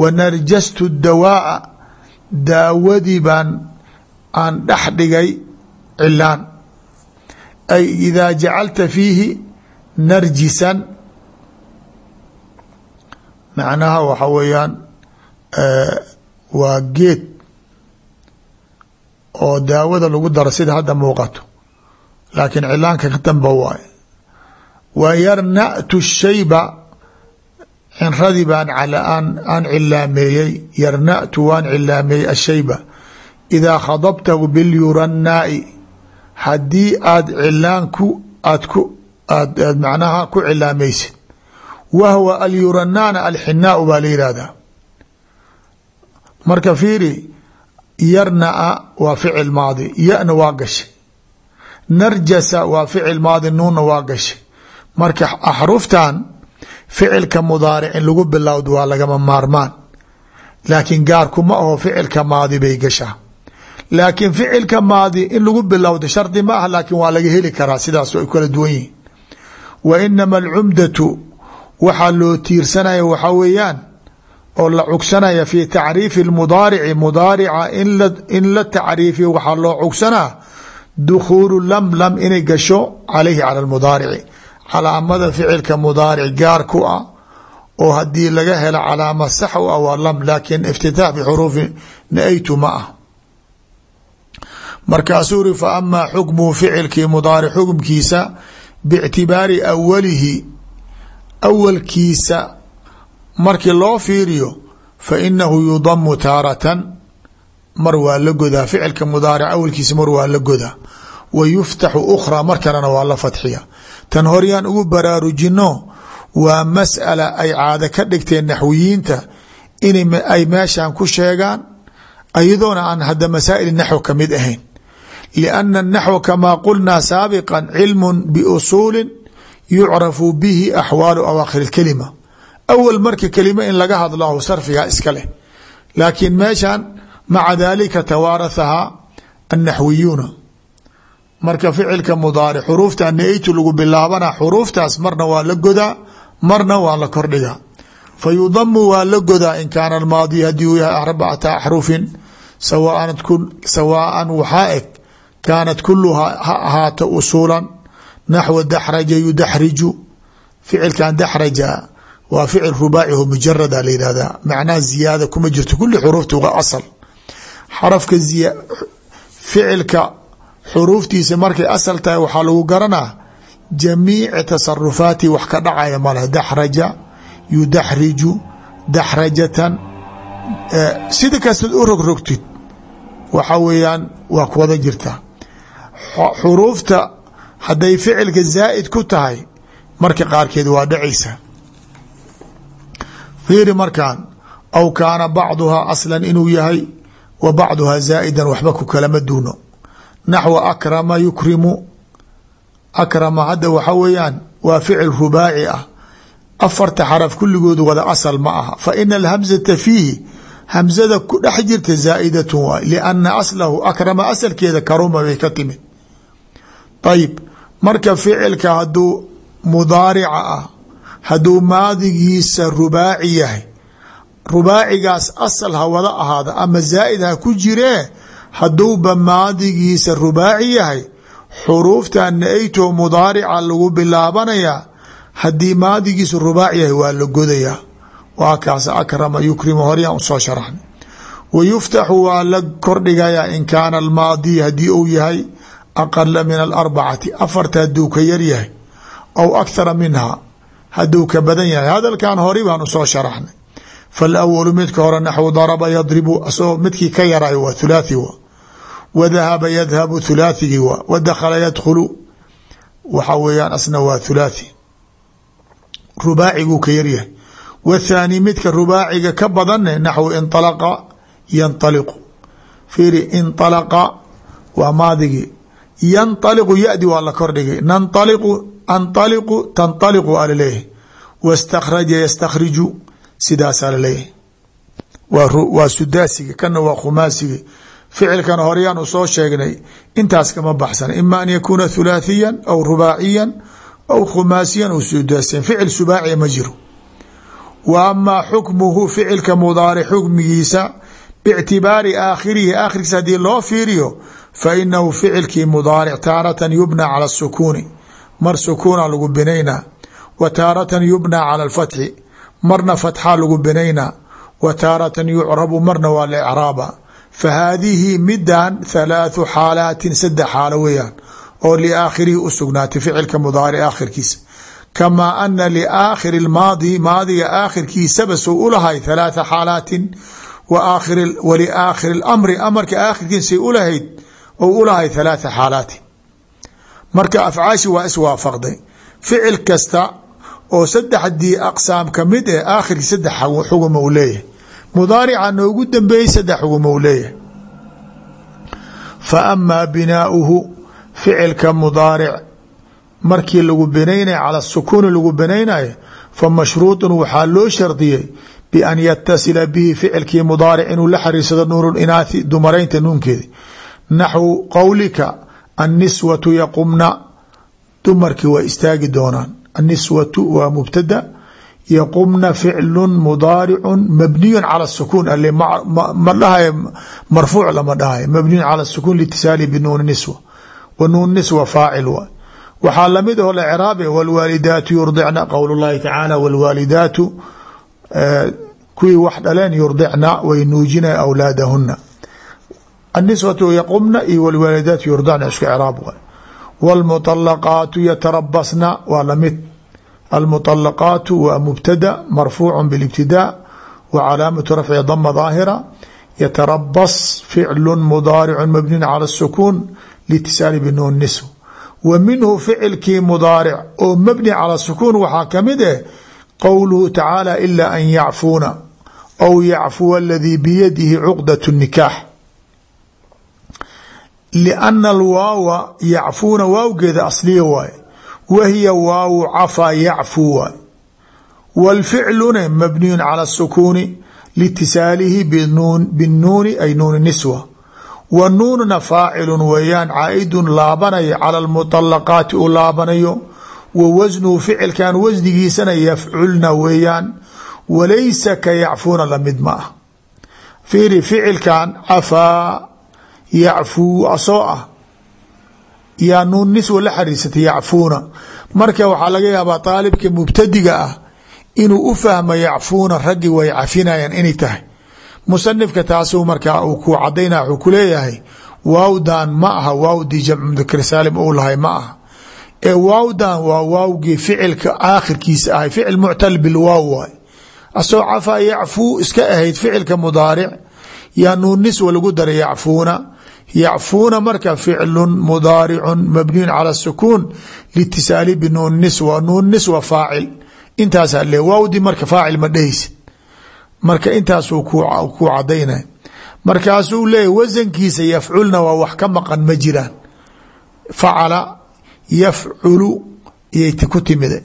Wa narjastu dawaaa daawadii baan aan dhex dhigay cilaan. Ay idaa jacalta fiihi narjisan. Macnaha waxa weeyaan waa geed oo daawada lagu daro sida hadda muuqato laakiin cilaanka ka damba waaye. Wa yarna'tu shayba cinradii baan aan cilaameeyey yarna'tu waan cilaameeyey ashayba. Idaa khadabtahu bilyurannaa'i haddii aad cilaanku aad ku aad macnaha ku cilaamaysid wahwa alyuranaana alxinaau baa la yihahdaa marka fiiri yarnaa waa ficil maadi yana waa gashay. Narjasa waa ficil maadi nuunna waa gashay. Marka axruftan ficilka mudaaric in lagu bilowdo waa lagama maarmaan. Laakiin gaarkuma aho ficilka maadi bay gashaa. Laakiin ficilka maadi in lagu bilowdo shardi ma ah laakiin waa laga heli karaa sidaas ay kala duwan yihiin wa inama alcumdatu waxaa loo tiirsanaya waxaa weeyaan oo la cugsanaya fi tacriifi اmudaarici mudaarica in la tacriifiyo waxaa loo cugsanaa dukhuulu lam lam inay gasho calayhi cala mudaarici calaamada ficilka mudaaric gaar ku ah oo haddii laga helo calaama sax u ah waa lam laakiin iftitaax bixuruufi naaytu ma ah. Markaasuu ri fa amaa xukmuhu ficilkii mudaaric xukmkiisa biictibaari awalihi awalkiisa markii loo fiiriyo fa inahu yudamu taaratan mar waa la godaa. Ficilka mudaaric awalkiisa mar waa la godaa. Wa yuftaxu ukhraa mar kalena waa la fadxiya tan horyaan ugu baraarujino waa mas'ala ay caado ka dhigteen naxwiyiinta in ay meeshan ku sheegaan ayadoona aan hadda masaa'il naxw ka mid ahayn. Lianna anaxw kamaa qulnaa saabiqa cilmu biusuuli yucrafu bihi axwaalu awaakhir اlkelima awal marka kelima in laga hadlaho sarfigaa iska leh laakiin meeshan maca dalika tawaarahahaa annaxwiyuuna marka ficilka mudaaric xuruufta naeytu lagu bilaabana xuruuftaas marna waa la godaa marna waa la kordhigaa fa yudamu waa la godaa in kaana almaadi haddii uu yahay arbacata axrufin sawaaan waxaa eg kaanat kuluhaa ha ahaato usuulan naxwa daxraja yudaxriju ficilkan daxraja waa ficil rubaaci oo mujarada la yihahdaa macnaha ziyaada kuma jirto. Kuli xuruufta waa asal. Xarafka ficilka xuruuftiisa markay asal tahay waxaa lagu garanaa jamiici tasarufaati wax ka dhacaya maleh daxraja yudaxriju daxrajatan. Sida kastood u rogrogtid waxa weeyaan waa ku wada jirtaa xuruufta hadday ficilka zaa'id ku tahay marka qaarkeed waa dhacaysa fiiri markan aw kaana bacduhaa aslan inuu yahay wa bacduhaa zaa'idan waxba ku kalama duuno. Naxwa akrama yukrimu. Akrama hadda waxa weeyaan waa ficil rubaaci ah. Afarta xaraf kulligoodu wada asal ma aha. Fa ina alhamzata fiihi hamzada ku dhex jirta zaa'idatun waay lianna aslahu akrama asalkeeda karuma bay ka timid. Ayib marka ficilka hadduu mudaarica ah hadduu maadigiisa rubaaci yahay. Rubaacigaas asal ha wada ahaada ama zaa'id ha ku jiree hadduuba maadigiisa rubaaci yahay. Xuruuftan na-ayto mudaarica lagu bilaabanayaa haddii maadigiisu rubaaci yahay waa la godayaa. Waa kaas akrama yukrimu horyaan u soo sharaxnay. Wa yuftaxu waa la kordhigayaa in kaana almaadi haddii uu yahay aqala min alarbacati afarta hadduu ka yar yahay aw akhara minha haduu ka badan yahay. Hadalkan hori baan u soo sharaxnay. Falawalu midka hore naxwu daraba yadribu asagoo midkii ka yaray waa hulaathi wa. Wa dahaba yadhabu hulaathigii waa wa dakhala yadkhulu. Waxa weeyaan asna waa hulaathi rubaaciguu ka yaryahay. Wathaani midka rubaaciga ka badanne naxwu inalaqa yanaliqu fiiri inalaqa waa maadigii yanaliqu yadi waa la kordhigay. Nanaliqu analiqu tanaliqu aa la leeyahay wastakraja yastakriju sidaasaa la leeyahay waa sudaasigi kana waa khumaasigi ficilkan horeyaan u soo sheegnay intaas kama baxsana ima an yakuuna thulaathiya aw rubaaciyan aw khumaasiyan aw sudaasiyan ficil subaacia ma jiro wa amaa xukmuhu ficilka mudaaric xukmigiisa bictibaari aakhirihi aakhirkiisa haddii loo fiiriyo fa inahu ficilkii mar sukuuna lagu binayna wa taaratan yubnaa cala alfatxi marna fatxaa lagu binayna wa taaratan yucrabu marna waa laicraaba fa haadihi midan halaathu xaalaatin saddex xaalo weeyaan oo liaakhirihi u sugnaatay ficilka mudaaric aakhirkiisa. Kamaa ana liaakhiri اlmaadi maadiga aakhirkiisaba soo u lahay halaatha xaalaatin wa liaakhiri اlamri amarka aakhirkiisay ulahayd oo u lahay halaatha xaalaatin marka afcaashi waa iswaafaqday. Ficil kasta oo saddexdii aqsaam ka mid eh aakhirkii saddex xuguma u leeyahay. Mudaarica noogu dambeeyey saddex xuguma u leeyahay. Fa amaa binaauhu ficilka mudaaric markii lagu binaynaya cala sukuuni lagu binaynayo fa mashruuطun waxaa loo shardiyey bian yatasila bihi ficilkii mudaaric inuu la xariirsado nuun inaathi dumaraynta nuunkeedi. Naxwu qowlika anniswatu yaqumna dumarkii waa istaagi doonaan anniswatu waa mubtada yaqumna ficlu mudaaricu mabniyu cala sukuun ale ma dhahay marfuuc lama dhahay mabniyun cala sukuun litisaali binuuni niswa wa nuun niswa faacil wa waxaa la mid oo la craabe wlwaalidaatu yurdicna qowl اllahi tacaala wlwaalidaatu kuwii wax dhaleen yurdicna way nuujina awlaadahuna aniswatu yaqumna iyo wlwaalidaatu yurdicna isku craab waay wاlmuطalaqaatu yatarabasna waa lamid almuطalaqaatu waa mubtada marfuuc bاlاbtidaa wa calaamatu rafci dama daahira yatarabas ficlu mudaaricu mabniyu cala الsukuun litisaali binuun nisw wa minhu ficilkii mudaaric oo mabni cala sukuun waxaa kamid eh qowluhu tacaala ila an yacfuuna aw yacfuwa aladii biyadihi cuqdaة الnikaax liana alwaawa yacfuuna waawgeeda asliya waaye wa hiya waawu cafaa yacfuu waay wاlficluna mabniyu cala الsukuuni litisaalihi binuuni ay nuuni niswa w nuunna faacilu weeyaan caaidun laabanaya cala lmuطalaqaati u laabanayo wa wasnuhu ficilkan wasnigiisana yafculna weeyaan walaysa ka yacfuuna lamid ma ah fiiri ficilkan cafaa yacfuu asoo ah. Yaa nuun niswa la xariirsatay yacfuuna. Marka waxaa laga yaabaa aalibka mubtadiga ah inuu u fahmo yacfuuna raggi way cafinayaan inay tahay. Musanifka taasuu markaa uu ku cadayna wuxuu ku leeyahay waawdan ma aha waawdii jamcu mudakar saalim uu lahay ma aha. Ee waawdan waa waawgii ficilka aakhirkiisa ahay ficil muctal bilwaaw waay. Asoo cafaa yacfuuna marka ficlu mudaaricu mabniyun cala sukuun litisaali binuun niswa. Nuun niswa faacil. Intaasaa le waawdii marka faacil ma dhehaysid marka intaasuu ku cadaynay markaasuu leeyahy wasankiisa yafculna waa wax ka maqan ma jiraan. Facala yafculu iyay ku timida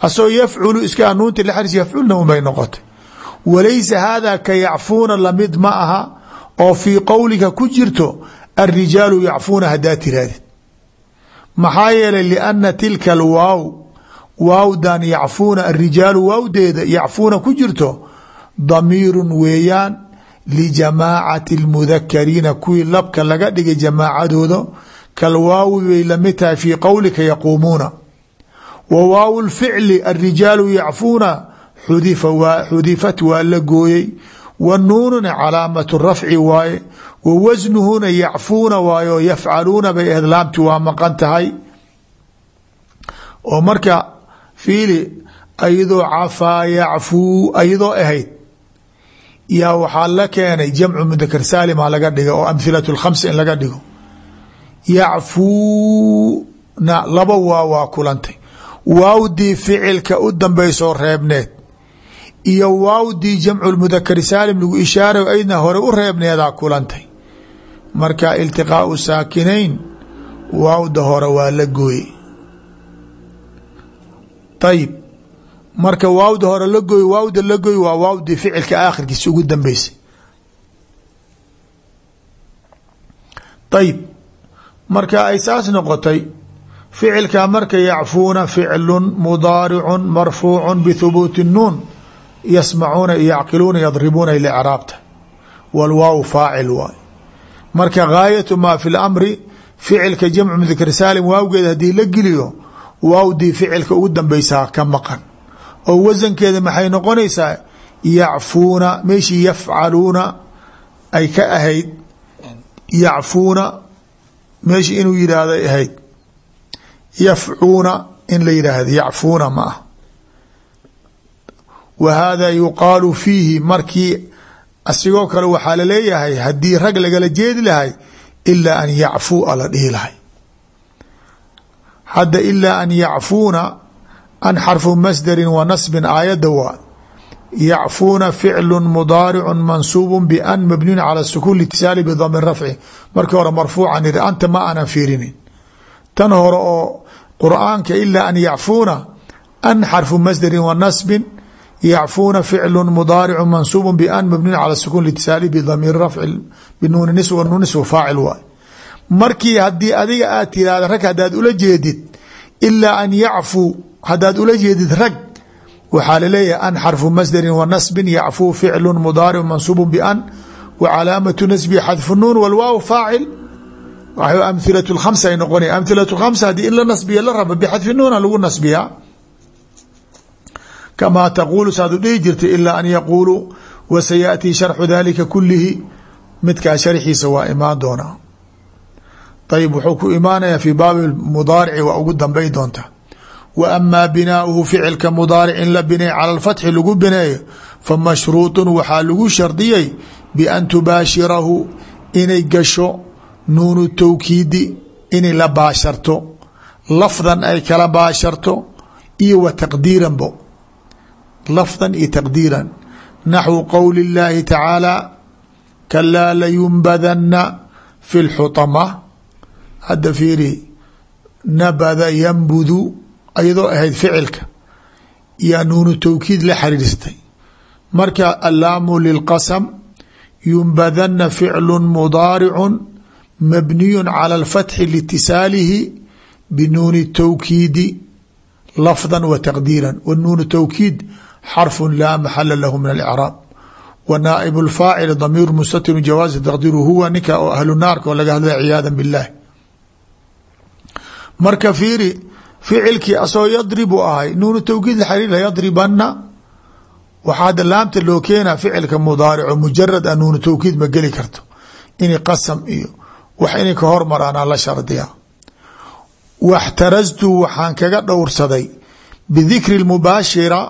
asoo yafculu iska nuunta la xaris yafculna unbay noqotay. Walaysa hada ka yacfuuna la mid ma aha oo fii qowlika ku jirto arijaalu yacfuuna hadaa tirahdid maxaa yeelay lianna tilka alwaaw waawdan yacfuuna arijaalu waawdeeda yacfuuna ku jirto damiirun weeyaan lijamaacati اlmudakariina kuwii labka laga dhigay jamaacadooda kalwaawi bay la mid tahay fii qowlika yaquumuuna. Wa waaw lficli arijaalu yacfuuna xudifat waa la gooyey wa nuununa calaamatu rafci waaye wa wasnuhuna yacfuuna waayo yafcaluuna bay ahayd laamti waa maqan tahay oo marka fiili ayadoo cafaa yacfuu ayadoo ahayd yaa waxaa la keenay jamcu mudakar saalima laga dhiga oo amhilat lkhamsa in laga dhigo yacfuuna laba waa waa kulantay waawdii ficilka u dambaysoo reebneed iyo waawdii jamcu mudakari saalim lagu ishaaray aydna hore u reebneedaa kulantay. Marka iltiqaau saakinayn waawda hore waa la gooye ayib marka waawda hore la gooy waawda la gooy waa waawdii ficilka aakhirkiisa ugu dambeysay. Ayib marka ay saas noqotay ficilka marka yacfuuna ficlu mudaaricu marfuucu bithubuuti nuun yasmacuuna yacqiluuna yadribuuna licraabta walwaaw faacil waay. Marka gaayatu maa fi lamri ficilka jamcu mudakar saalim waawgeeda haddii la geliyo waawdii ficilka ugu dambeysaa ka maqan. Oo wasankeeda maxay noqonaysaa yacfuuna meeshii yafcaluuna ay ka ahayd yacfuuna meeshii inuu yidhaahdo ay ahayd yafcuuna in la yidhaahdo yacfuuna ma ah wa hada yuqaalu fiihi markii asigoo kale waxaa la leeyahay haddii rag lagala jeedi lahay ilaa an yacfuua la dhihi lahay hadda ilaa an yacfuuna an xarfu masdarin wa nasbin aayadda waa yacfuuna ficlu mudaaricu mansuubu ban mabniyun cala sukuun litisaali bidami rafci markii hore marfuucan iri anta ma aanan fiirinin tan hore oo qur'aanka ilaa an yacfuuna an xarfu masdarin wa nasbin yacfuuna ficlu mudaaricu mansuubu ban mabniyun cala sukuun litisaali bidamiir rafci binuuni nis wa nuun niswa faacil waay markii haddii adiga aad tirahda rag haddaad ula jeedid ilaa an yacfuu haddaad ula jeedid rag waxaa la leeyahay an xarfu masdarin wa nasbin yacfuu ficlu mudaaricu mansuubu ban wa calaamatu nasbi xadfu nuun walwaaw faacil amhilat khamsa ay noqonaya amhilat khamsa haddii in la nasbiya la raba bixadfi nuuna lagu nasbiyaa kamaa taquulu saad u dhihi jirtay ilaa an yaquuluu wa sayaأtii sharxu dalika kulihi midkaa sharxiisa waa imaan doonaa ayb wuxuu ku imaanayaa fii baabi mudaarici waa ugu dambay doonta wa amaa binaauhu ficilka mudaaric in la bineey cala lfatxi lagu bineeyo fa mashruuطun waxaa lagu shardiyey bian tubaashirahu inay gasho nuunu tawkiidi inay la baasharto lafdan ay kala baasharto iyo wa taqdiiranbo lafdan iyo taqdiiran. Naxwu qowli اllaahi tacaala kalaa layunbadanna fi اlxutama hadda fiiri nabada yanbudu ayadoo ahayd ficilka yaa nuunu tawkiid la xiriirstay marka allaamu lilqasam yunbadanna ficlu mudaaricu mabniyu cala alfatxi liitisaalihi binuuni tawkiidi lafda wa taqdiira wa nuunu tawkiid xarfu laa maxala lahu min alicraab wa naaib lfaacil damiir mustatiru jawaazi taqdiru huwa ninka oo ahlu naarka oo laga hadlaya ciyaada biاllahi marka fiiri ficilkii asoo yadribu ahay nuunu tawkiid la xariir yadribana waxaa hadda laamta loo keenaa ficilka mudaarico mujarad a nuunu tawkiid ma geli karto inay qasam iyo wax inay ka hormaraana la shardiya waxtaraztu waxaan kaga dhowrsaday bidikri اmubaashira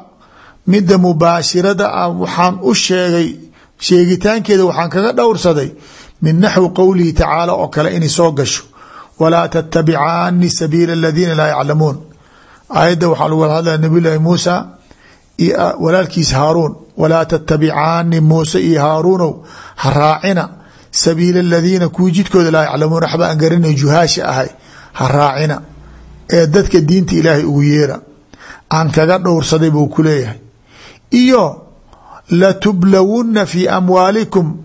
mida mubaashirada ah waxaan u sheegay sheegitaankeeda waxaan kaga dhowrsaday min naxwi qowlihi tacaala oo kale inay soo gasho walaa tatabicaani sabiila aladiina laa yaclamuun. Aayadda waxaa lagu wada hadlaya nabiy llaahi muusa iyo walaalkiis haaruun walaa tatabicaani muuse iyo haaruunow ha raacina sabiila aladiina kuwii jidkooda laa yaclamuun waxba aan garanay juhaasha ahay ha raacina ee dadka diinta ilaahay ugu yeera. Aan kaga dhowrsaday buu ku leeyahay iyo latublawunna fii amwaalikum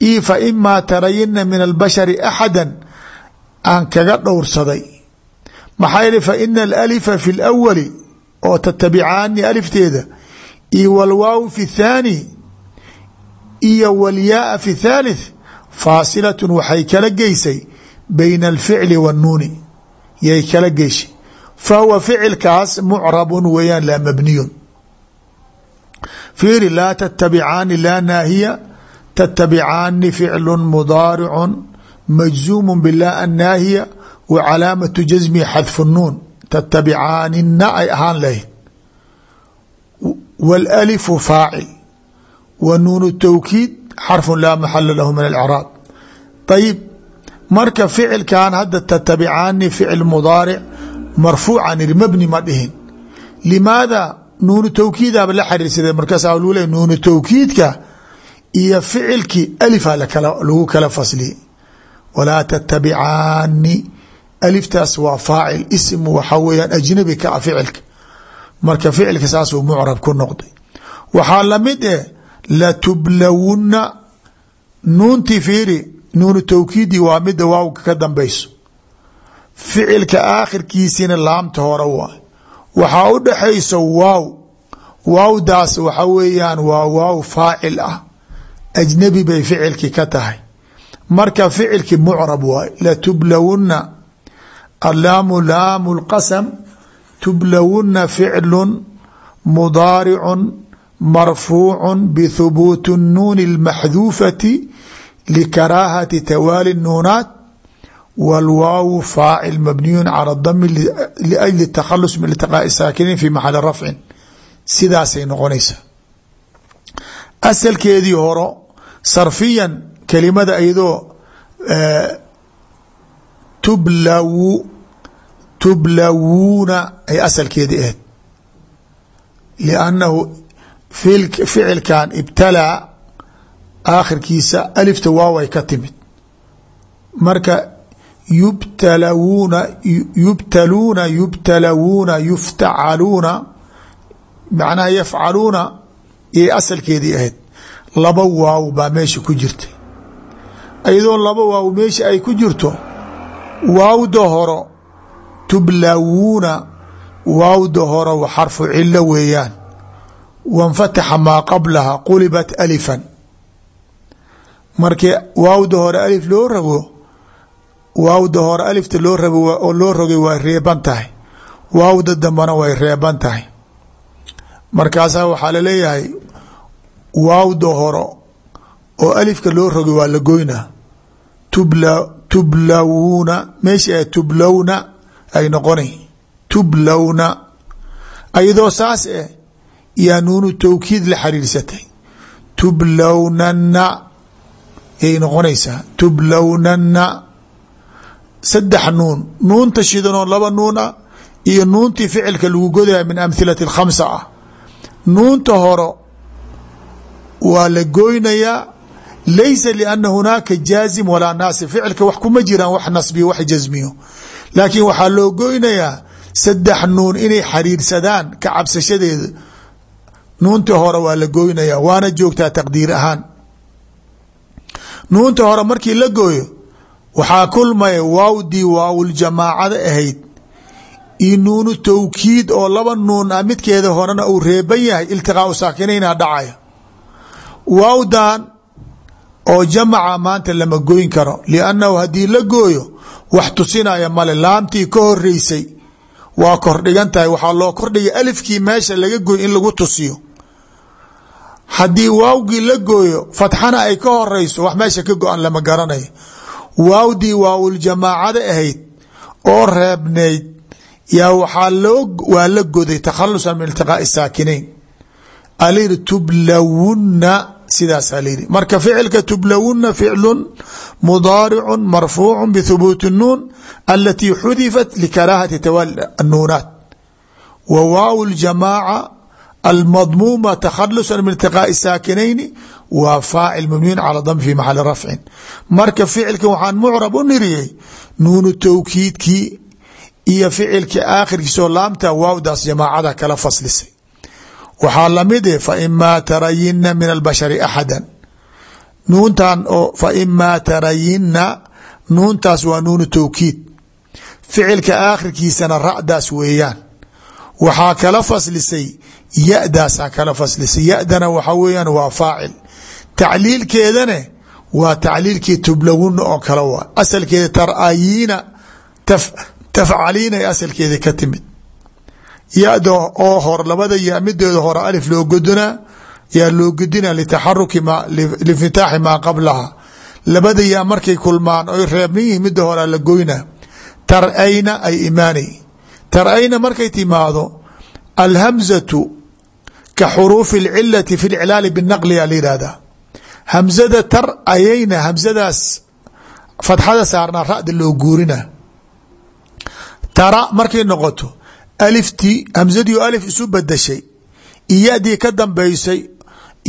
io fa imaa tarayina min albashari axada aan kaga dhowrsaday. Maxaa yihi fa ina alalifa fi lawali oo tatabicaani alifteeda iyo walwaaw fi thaani iyo walyaaa fi thalith faasilatun waxay kala geysay bayna alficli waannuuni yay kala geyshay fa huwa ficilkaas mucrabun weeyaan laa mabniyun fiiri laa tatabicaani laa naahiya tatabicaani ficlu mudaaricun majzuumu bila annaahiya wa calaamatu jasmihi xadfu nuun tatabicaanina ay ahaan lahayd wاlalifu faacil wa nuunu tawkiid xarfu laa maxala lahu min alcraab ayib marka ficilkan hadda tatabicaani ficil mudaaric marfuucan mabni ma dhihin limaada nuunu tawkiidaba la xariirsaday markaasa lgu le nuunu tawkiidka iyo ficilkii alifa lagu kala fasliyey walaa tatabicaani aliftaas waa faacil ism waxaa weyaan ajnabi ka ah ficilka. Marka ficilka saasuu mucrab ku noqday. Waxaa la mid eh latublawunna nuuntii fiiri nuunu tawkiidii waa mida waawga ka dambayso ficilka aakhirkiisina laamta hore waay waxaa u dhaxayso waaw. Waawdaas waxa weeyaan waa waaw faacil ah. Ajnabi bay ficilki ka tahay. Marka ficilki mucrab waay. Latublawunna allaamu laamu lqasam tublawunna فعل mudaaricun مرفوع بثبوت النون المحذوفة likaraahati توالي النونات wاlwaawu faacil mabniyu calى dami liأjli takhalus min iltiqaaءi saakiniin fi maxali rafcin sidaasay noqonaysaa asalkeedii horo sarfiyan kelimada iyadoo tublaw tublawuuna ay asalkeedii ahayd liannahu ficilkan ibtalaa aakhirkiisa alifta waaway ka timid marka yubtalawuuna yubtaluuna yubtalawuuna yuftacaluuna macnaha yafcaluuna iyay asalkeedii ahayd. Laba waaw baa meesha ku jirta iyadoo laba waaw meesha ay ku jirto waawda horo tublawuuna waawda horo xarfu cilo weeyaan. Wanfataxa maa qablaha qulibat alifan. Markii waawda hore alif loo rago waawda hore alifta loo rabo oo loo rogay way reeban tahay. Waawda dambana way reeban tahay. Markaasaa waxaa la leeyahay waawda horo oo alifka loo rogay waa la goynaa. Tubla tublawuuna meesha tublawna ay noqonay. Tublawna. Ayadoo saas eh yaa nuunu tawkiid la xariirsatay tublawnana yay noqonaysaa. Tublawnana saddex nuun. Nuunta shidanoo laba nuun ah iyo nuuntii ficilka lagu godaya min amhilati اkhamsa ah. Nuunta horo waa la goynayaa. Laysa lianna hunaaka jaazim walaa naasib ficilka wax kuma jiraan wax nasbiyo wax jasmiyo laakiin waxaa loo goynayaa saddex nuun inay xariirsadaan ka cabsashadeeda. Nuunta hore waa la goynayaa waana joogtaa taqdiir ahaan. Nuunta hore markii la gooyo waxaa kulmaya waawdii waawuljamaacada ahayd. Iyo nuunu tawkiid oo laba nuun ah midkeeda horena uu reeban yahay iltiqaau saakinayna dhacaya. Waawdan oo jamaca maanta lama goyn karo liannahu haddii la gooyo wax tusinaya male laamtii ka horeysay waa kordhigan tahay. Waxaa loo kordhigay alifkii meesha laga gooy in lagu tusiyo. Haddii waawgii la gooyo fatxana ay ka horeyso wax meesha ka go-an lama garanayo waawdii waawul jamaacada ahayd oo reebnayd. Yaa waxaa loo waa la goday takhalusan min iltiqaa'i saakinayn alir tublawunna sidaasaa layidhi marka ficilka tublawunna ficlun mudaaricun marfuucu bihubuuti اnuun alatii xudifat likaraahati tawali nuunaat. Wa waaw almadmuuma takhalusa min iltiqaai saakinayni waa faacil mabniyun cala dam fi maxali rafcin marka ficilka waxaan mucrab u niriyey nuunu tawkiidkii iyo ficilkii aakhirkiisoo laamta waawdaas jamaacada kala faslisay waxaa la mid eh faimaa tarayina min albashari axada nuuntan oo faimaa tarayina nuuntaas waa nuunu tawkiid ficilka aakhirkiisana ra'daas weeyaan waxaa kala faslisay ya-daasaa kala faslisay. Ya-dana waxaa weeyaan waa faacil. Tacliilkeedane waa tacliilkii tublawuna oo kale waa. Asalkeeda tarayiina tafcaliinay asalkeeda ka timid. Ya-da oo hor labada ya mideeda hore alif loo godonaa yaa loo godina litaxaruki ma liinfitaaxi maa qablaha. Labada yaa markay kulmaan oy reebnan yihiin midda horea la goynaa tarayna ay imaanay. Tarayna markay timaado alhamzatu ka xuruufi اlcilati fi lclaali binaqli aa la yihahdaa hamzada tar ayayna hamzadaas fatxada saarnaa ra'da loo guurina tara markay noqoto aliftii hamzadii alif isu badashay iyadii ka dambaysay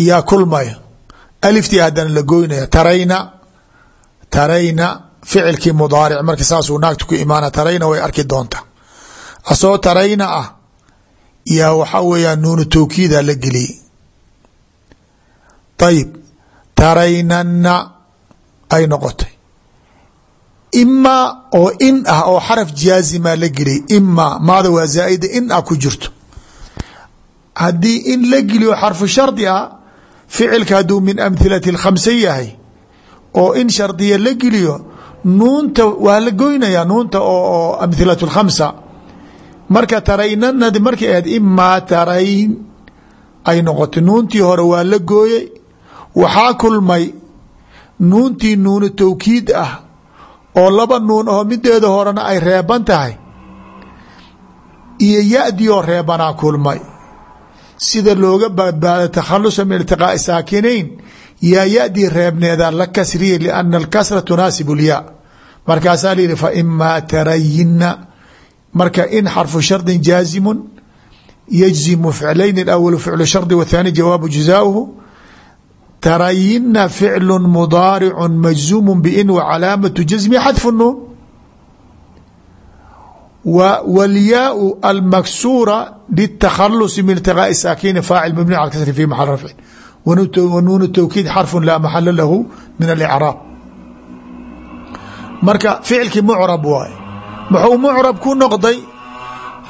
yaa kulmaya aliftii haddana la goynaya tarayna tarayna ficilkii mudaaric marka saasuu naagta ku imaana tarayna way arki doonta asoo tarayna ah yaa waxaa weeyaan nuunu tawkiida la geliyey ayib taraynana ay noqotay. Imaa oo in ah oo xaraf jaazima la geliyay imaa maada waa zaaida in ah ku jirto. Haddii in la geliyo xarfu shardi ah ficilka hadduu min amhilati اkhamsa yahay oo in shardiya la geliyo nuunta waa la goynaya nuunta oo amhilat اkhamsa marka taraynanadi markay ahayd imaa tarayn ay noqotay nuuntii hore waa la gooyey. Waxaa kulmay nuuntii nuunu tawkiid ah oo laba nuun oo mideeda horena ay reeban tahay. Iyo ya-dii oo reebanaa kulmay. Sida looga badbaado takhalusa min iltiqaa'i saakinayn yaa ya-dii reebneeda la kasriya liana alkasra tunaasib lyaa markaasaa la yihi fa imaa tarayinna marka in xarfu shardi jaazimu yajzimu ficlayn awl ficlu shardi wthaani jawaabu jizaahu tarayina ficlu mudaaricu majzuumu bin wacalaamatu jazmi xadfu nuun. Wlyaau almaksuura للتخلص من iltiqaai saakini فاعل mabni على kasri fi maxal rafci. Wanuun towkiid xarfu laa maxala lahu min alcraab marka ficilkii mucrab waay muxuu mucrab ku noqday?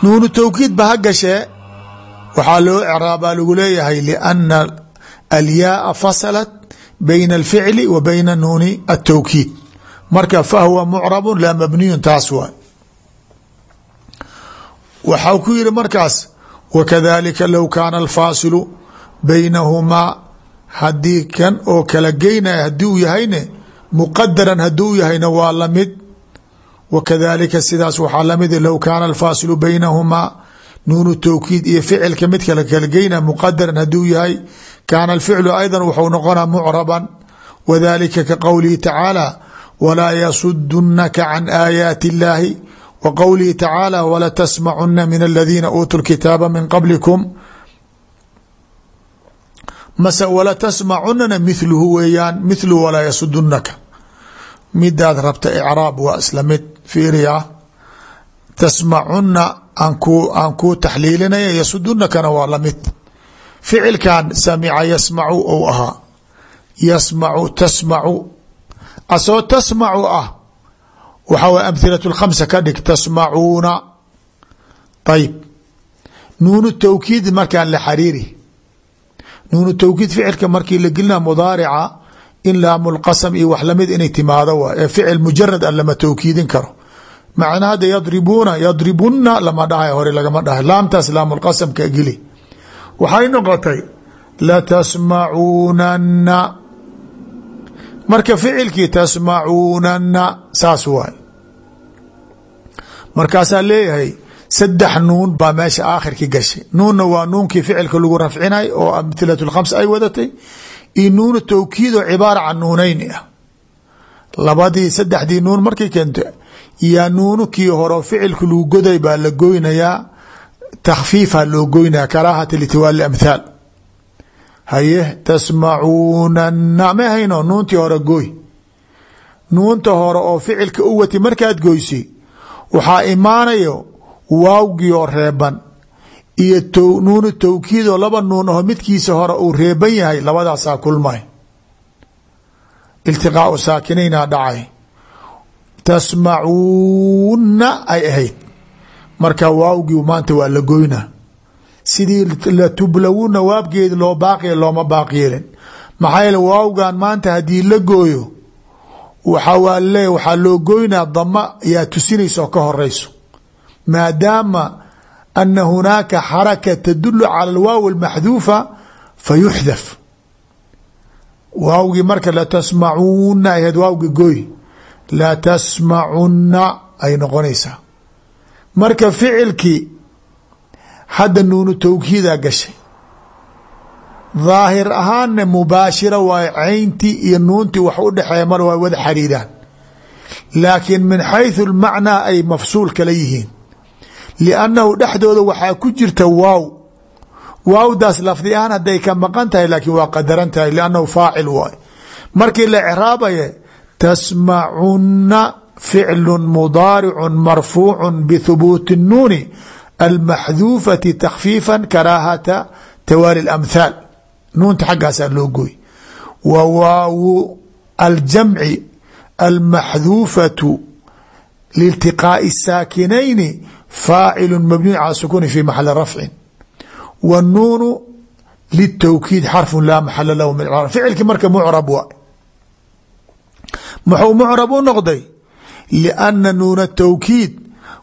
Nuunu tawkiid ba ha gashee waxaa loo icraabaa lagu leeyahay liana alyaaa fasalat bayna alficli wa bayna nuuni atawkiid marka fahwa mucrabu laa mabniyun taas waay waxau ku yihi markaas wakadalika low kaana alfaasilu baynahumaa haddii kan oo kala geynaya haddii uu yahayne muqadaran hadduu yahayna waa la mid wakadalika sidaas waxaa la mid low kaana alfaasilu baynahumaa nuunu tawkiid iyo ficilka mid kale kala geyna muqadaran hadduu yahay kaana alficlu ayda wuxuu noqonaa mucraban wadalika ka qowlihi tacaala walaa yasudunaka can aayaati اllahi wa qowlihi tacaala walatasmacuna min aladiina uutuu lkitaaba min qablikum mase walatasmacunana mithluhu weeyaan mithlu walaa yasudunaka midaad rabta icraab waa isla mid fiiriya tasmacuna aan kuu taxliilinaya yasudunakana waa la mid ficilkan samica yasmacu ou ahaa. Yasmacu tasmacu. Asoo tasmacu ah waxaa way amhilat lkhamsa ka dhig tasmacuuna. Ayib. Nuunu tawkiid markaan la xariiri nuunu tawkiid ficilka markii la gelina mudaarica in laamulqasam iyo wax la mid inay timaado waa ee ficil mujarad a lama tawkiidin karo macna hadda yadribuuna yadribuna lama dhahay hore lagama dhahay. Laamtaas laamulqasamka geli. Waxay noqotay latasmacuunana marka ficilkii tasmacuunana saas waay. Markaasaa leeyahay saddex nuun baa meesha aakhirki gashay. Nuunna waa nuunkii ficilka lagu rafcinay oo amhilat lkhams ay wadatay. Iyo nuunu tawkiid oo cibaara can nuunayni ah. Labadii saddexdii nuun markay keento yaa nuunu kii horo ficilka lagu goday baa la goynayaa takhfiifa loo goynaya karaahata litiwaali amthaal haye tasmacuunana ma hayno nuuntii hore gooy. Nuunta hore oo ficilka u wati markaad goysay waxaa imaanayo waawgii oo reeban iyo nuunu tawkiid oo laba nuun aho midkiisa hore uu reeban yahay labadaasaa kulmay. Iltiqaau saakinayna dhacay tasmacuuna ay ahayd. Marka waawgii maanta waa la goynaa. Sidii latublawuna waabgeedi loo baaqi looma baaqyeelin maxaa waawgan maanta haddii la gooyo waxaa waa le waxaa loo goynaa dama yaa tusinaysa oo ka horeyso maadaama ana hunaaka xaraka tadulu cala alwaaw almaxduufa fayuxdaf. Waawgii marka latasmacuuna ay ahayd waawgi gooy latasmacunna ay noqonaysaa. Marka ficilkii hadda nuunu tawkiidaa gashay. Daahir ahaanna mubaashira waayo cayntii iyo nuuntii wax u dhexeeya mar waa wada xariiraan. Laakiin min xayثu اlmacnaa ay mafsuul kala yihiin. Liannahu dhexdooda waxaa ku jirta waaw. Waawdaas lafdi ahaan hadday ka maqan tahay laakiin waa qadaran tahay liannahu faacil waay. Markii la icraabaya tasmacunna ficlu mudaaricu marfuucu bthubuuti الnuuni almaxduufati takfiifa karaahata tawaali اlamhaal nuunta xaggaasaa loo gooy wa waawu aljamci almaxduufatu liiltiqaaءi الsaakinayni faacilu mabniyu cala sukuni fi maxali rafcin wاnuunu litowkiid xarfu laa maxala lahu min ficilkii marka mucrab waa muxuu mucrab u noqday? lianna nuuna tawkiid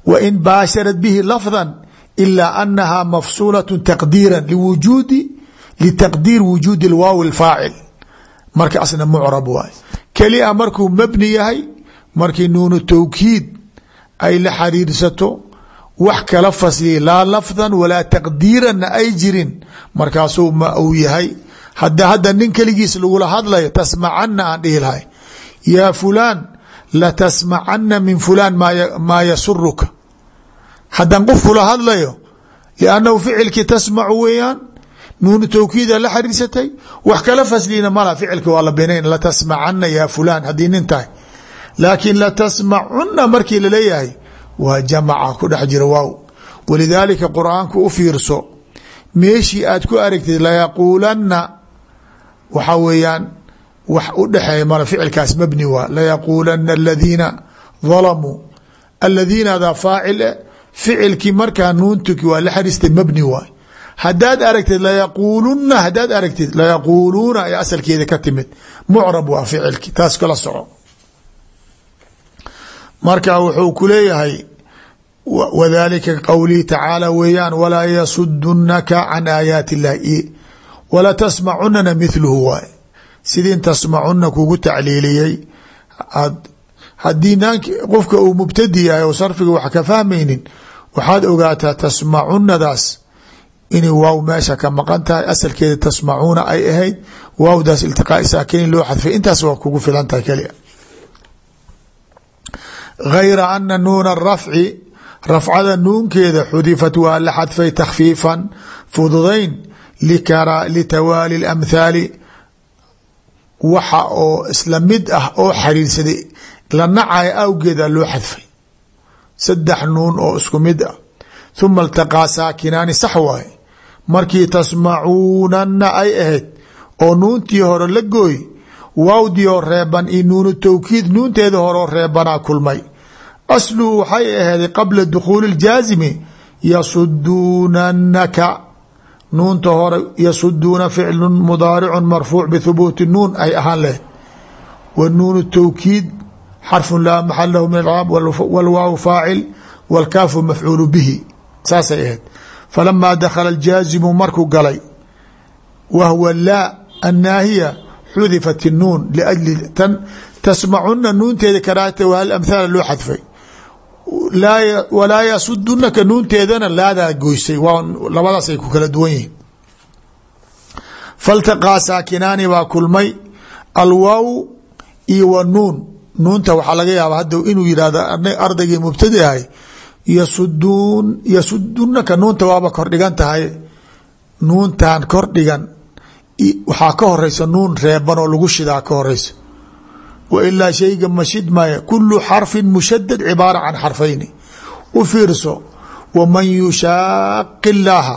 wa in baasharat bihi lafdan ilaa annahaa mafsuulatun taqdiiran liwujuudi litaqdiir wujuudi lwaawi lfaacil marka asna mucrab waay. Kelia markuu mabni yahay markii nuunu tawkiid ay la xariirsato wax kala fasliyay laa lafdan walaa taqdiiranna ay jirin. Markaasuu ma uu yahay. Hada hadda nin keligiis lagula hadlayo tasmacana yaa fulaan latasmacana min fulaan maa yasuruka. Haddaan qof kula hadlayo liannahu ficilkii tasmacu weeyaan nuunu towkiida la xariirsatay wax kala faslina mala ficilka waa la binayn latasmacana yaa fulaan haddii nin tahay. Laakiin latasmacuna markii la leeyahay waa jamaca ku dhex jira waaw. Walidaalika qur'aanku u fiirso meeshii aad ku aragtid layaquulanna waxaa weeyaan wax u dhexeeya mala ficilkaas mabni waa layaquulana aladiina dalamuu aladiinadaa faacil e ficilkii markaa nuuntuki waa la xariistay mabni waay. Hadaad aragtid layaquuluna hadaad aragtid layaquuluuna ay asalkeeda ka timid. Mucrab waa ficilki taas kala soco. Marka wuxuu ku leeyahay wadalika qowlihi tacaala weeyaan walaa yasudunaka can aayaat illahi wala tasmacunana mithluhu waay sidiin tasmacuna kugu tacliiliyey. Haddii naank qofka uu mubtadi yahay oo sarfiga wax ka fahmaynin waxaad ogaataa tasmacunadaas inay waaw meesha ka maqan tahay asalkeeda tasmacuuna ay ahayd waawdaas iltiqaai saakinin loo xadfay intaas waa kugu filan tahay kelia gayra ana nuuna rafci rafcada nuunkeeda xudifat waa la xadfay takhfiifan fududayn litawaali اlamthaali waxa oo isla mid ah oo xariirsaday la nacaya awgeeda loo xadfay. Saddex nuun oo isku mid ah. Huma iltaqaa saakinaani sax waaye markii tasmacuunana ay ahayd oo nuuntii hore la gooy waawdii oo reeban iyo nuunu towkiid nuunteeda horeo reebanaa kulmay. Asluhu waxay aheeday qabla dukhuuli اljaazimi yasuduunanaka nuunta hore yasuduuna ficlu mudaaricu marfuuc bithubuuti nuun ay ahaan lahayd wa nuunu towkiid xarfu laa maxal lahu min alcraab walwaaw faacil wاlkaafu mafcuulu bihi saasay ahayd falamaa dakhala اljaazimu markuu galay wa hwa laa annaahiya xudifat الnuun liajli tan tasmacuna nuunteeda karaata wahal amhaala loo xadfay walaa yasudunaka nuunteedana laadaa goysay. Waa labadaas ay ku kala duwan yihiin. Faltaqaa saakinaani baa kulmay. Alwaaw iyo wa nuun. Nuunta waxaa laga yaaba hadda inuu yihahdo ardaygii mubtadi ahay. Yasuduun yasudunaka nuunta waaba kordhigan tahay. Nuuntan kordhigan waxaa ka horeysa nuun reeban oo lagu shidaa ka horeysa wa ilaa shayga mashid maya kulu xarfin mushadad cibaara can xarfayni u fiirso waman yushaaqi illaaha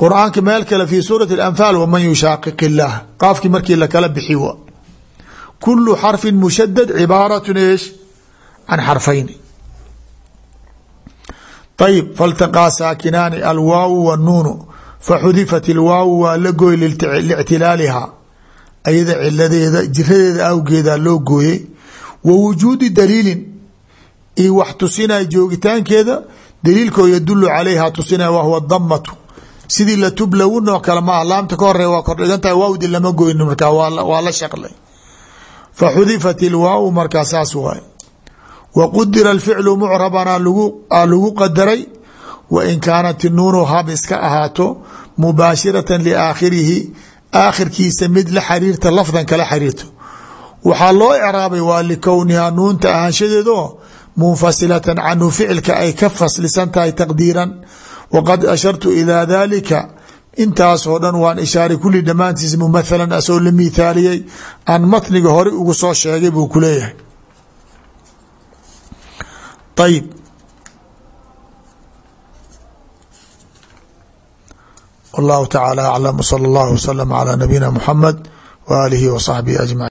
qur'aanka meel kale fi suurati alanfaal waman yushaaqiq illaaha qaafkii markii lakala bixi wa kulu xarfin mushadad cibaaratun eesh can xarfayni ayb faltaqaa saakinaani alwaawu wاnuunu faxudifat ilwaawu waa la gooy lictilaaliha ayada ciladeeda jiradeeda awgeeda loo gooyey wa wujuudi daliilin io wax tusinaya joogitaankeeda daliilkoo yadulu calayha tusinaya wahuwa damatu sidii latublawun oo kale maaha laamta ka hore waa kordhigan tahay waawdi lama goynin markaa waa la shaqlay. Faxudifat ilwaawu markaa saas waay. Wa qudira alficlu mucrabana lagu qadaray wa in kaanat inuunu hab iska ahaato mubaashiratan liaakhirihi aakhirkiisa mid la xariirta lafdan kala xariirto waxaa loo ecraabay waa likownihaa nuunta ahaanshadeedo munfasilatan canhu ficilka ay ka faslisan tahay taqdiiran. Waqad ashartu ilaa dalika intaasoo dhan waan ishaaray kulli dhammaantiis mumathalan asoo la miithaaliyey aan matniga hore ugu soo sheegay buu ku leeyahay. Ayib wallahu tacaala aclam wsala allahu waslama calaa nabiyina muxamed wa aalihi wa saxbihi ajmaciin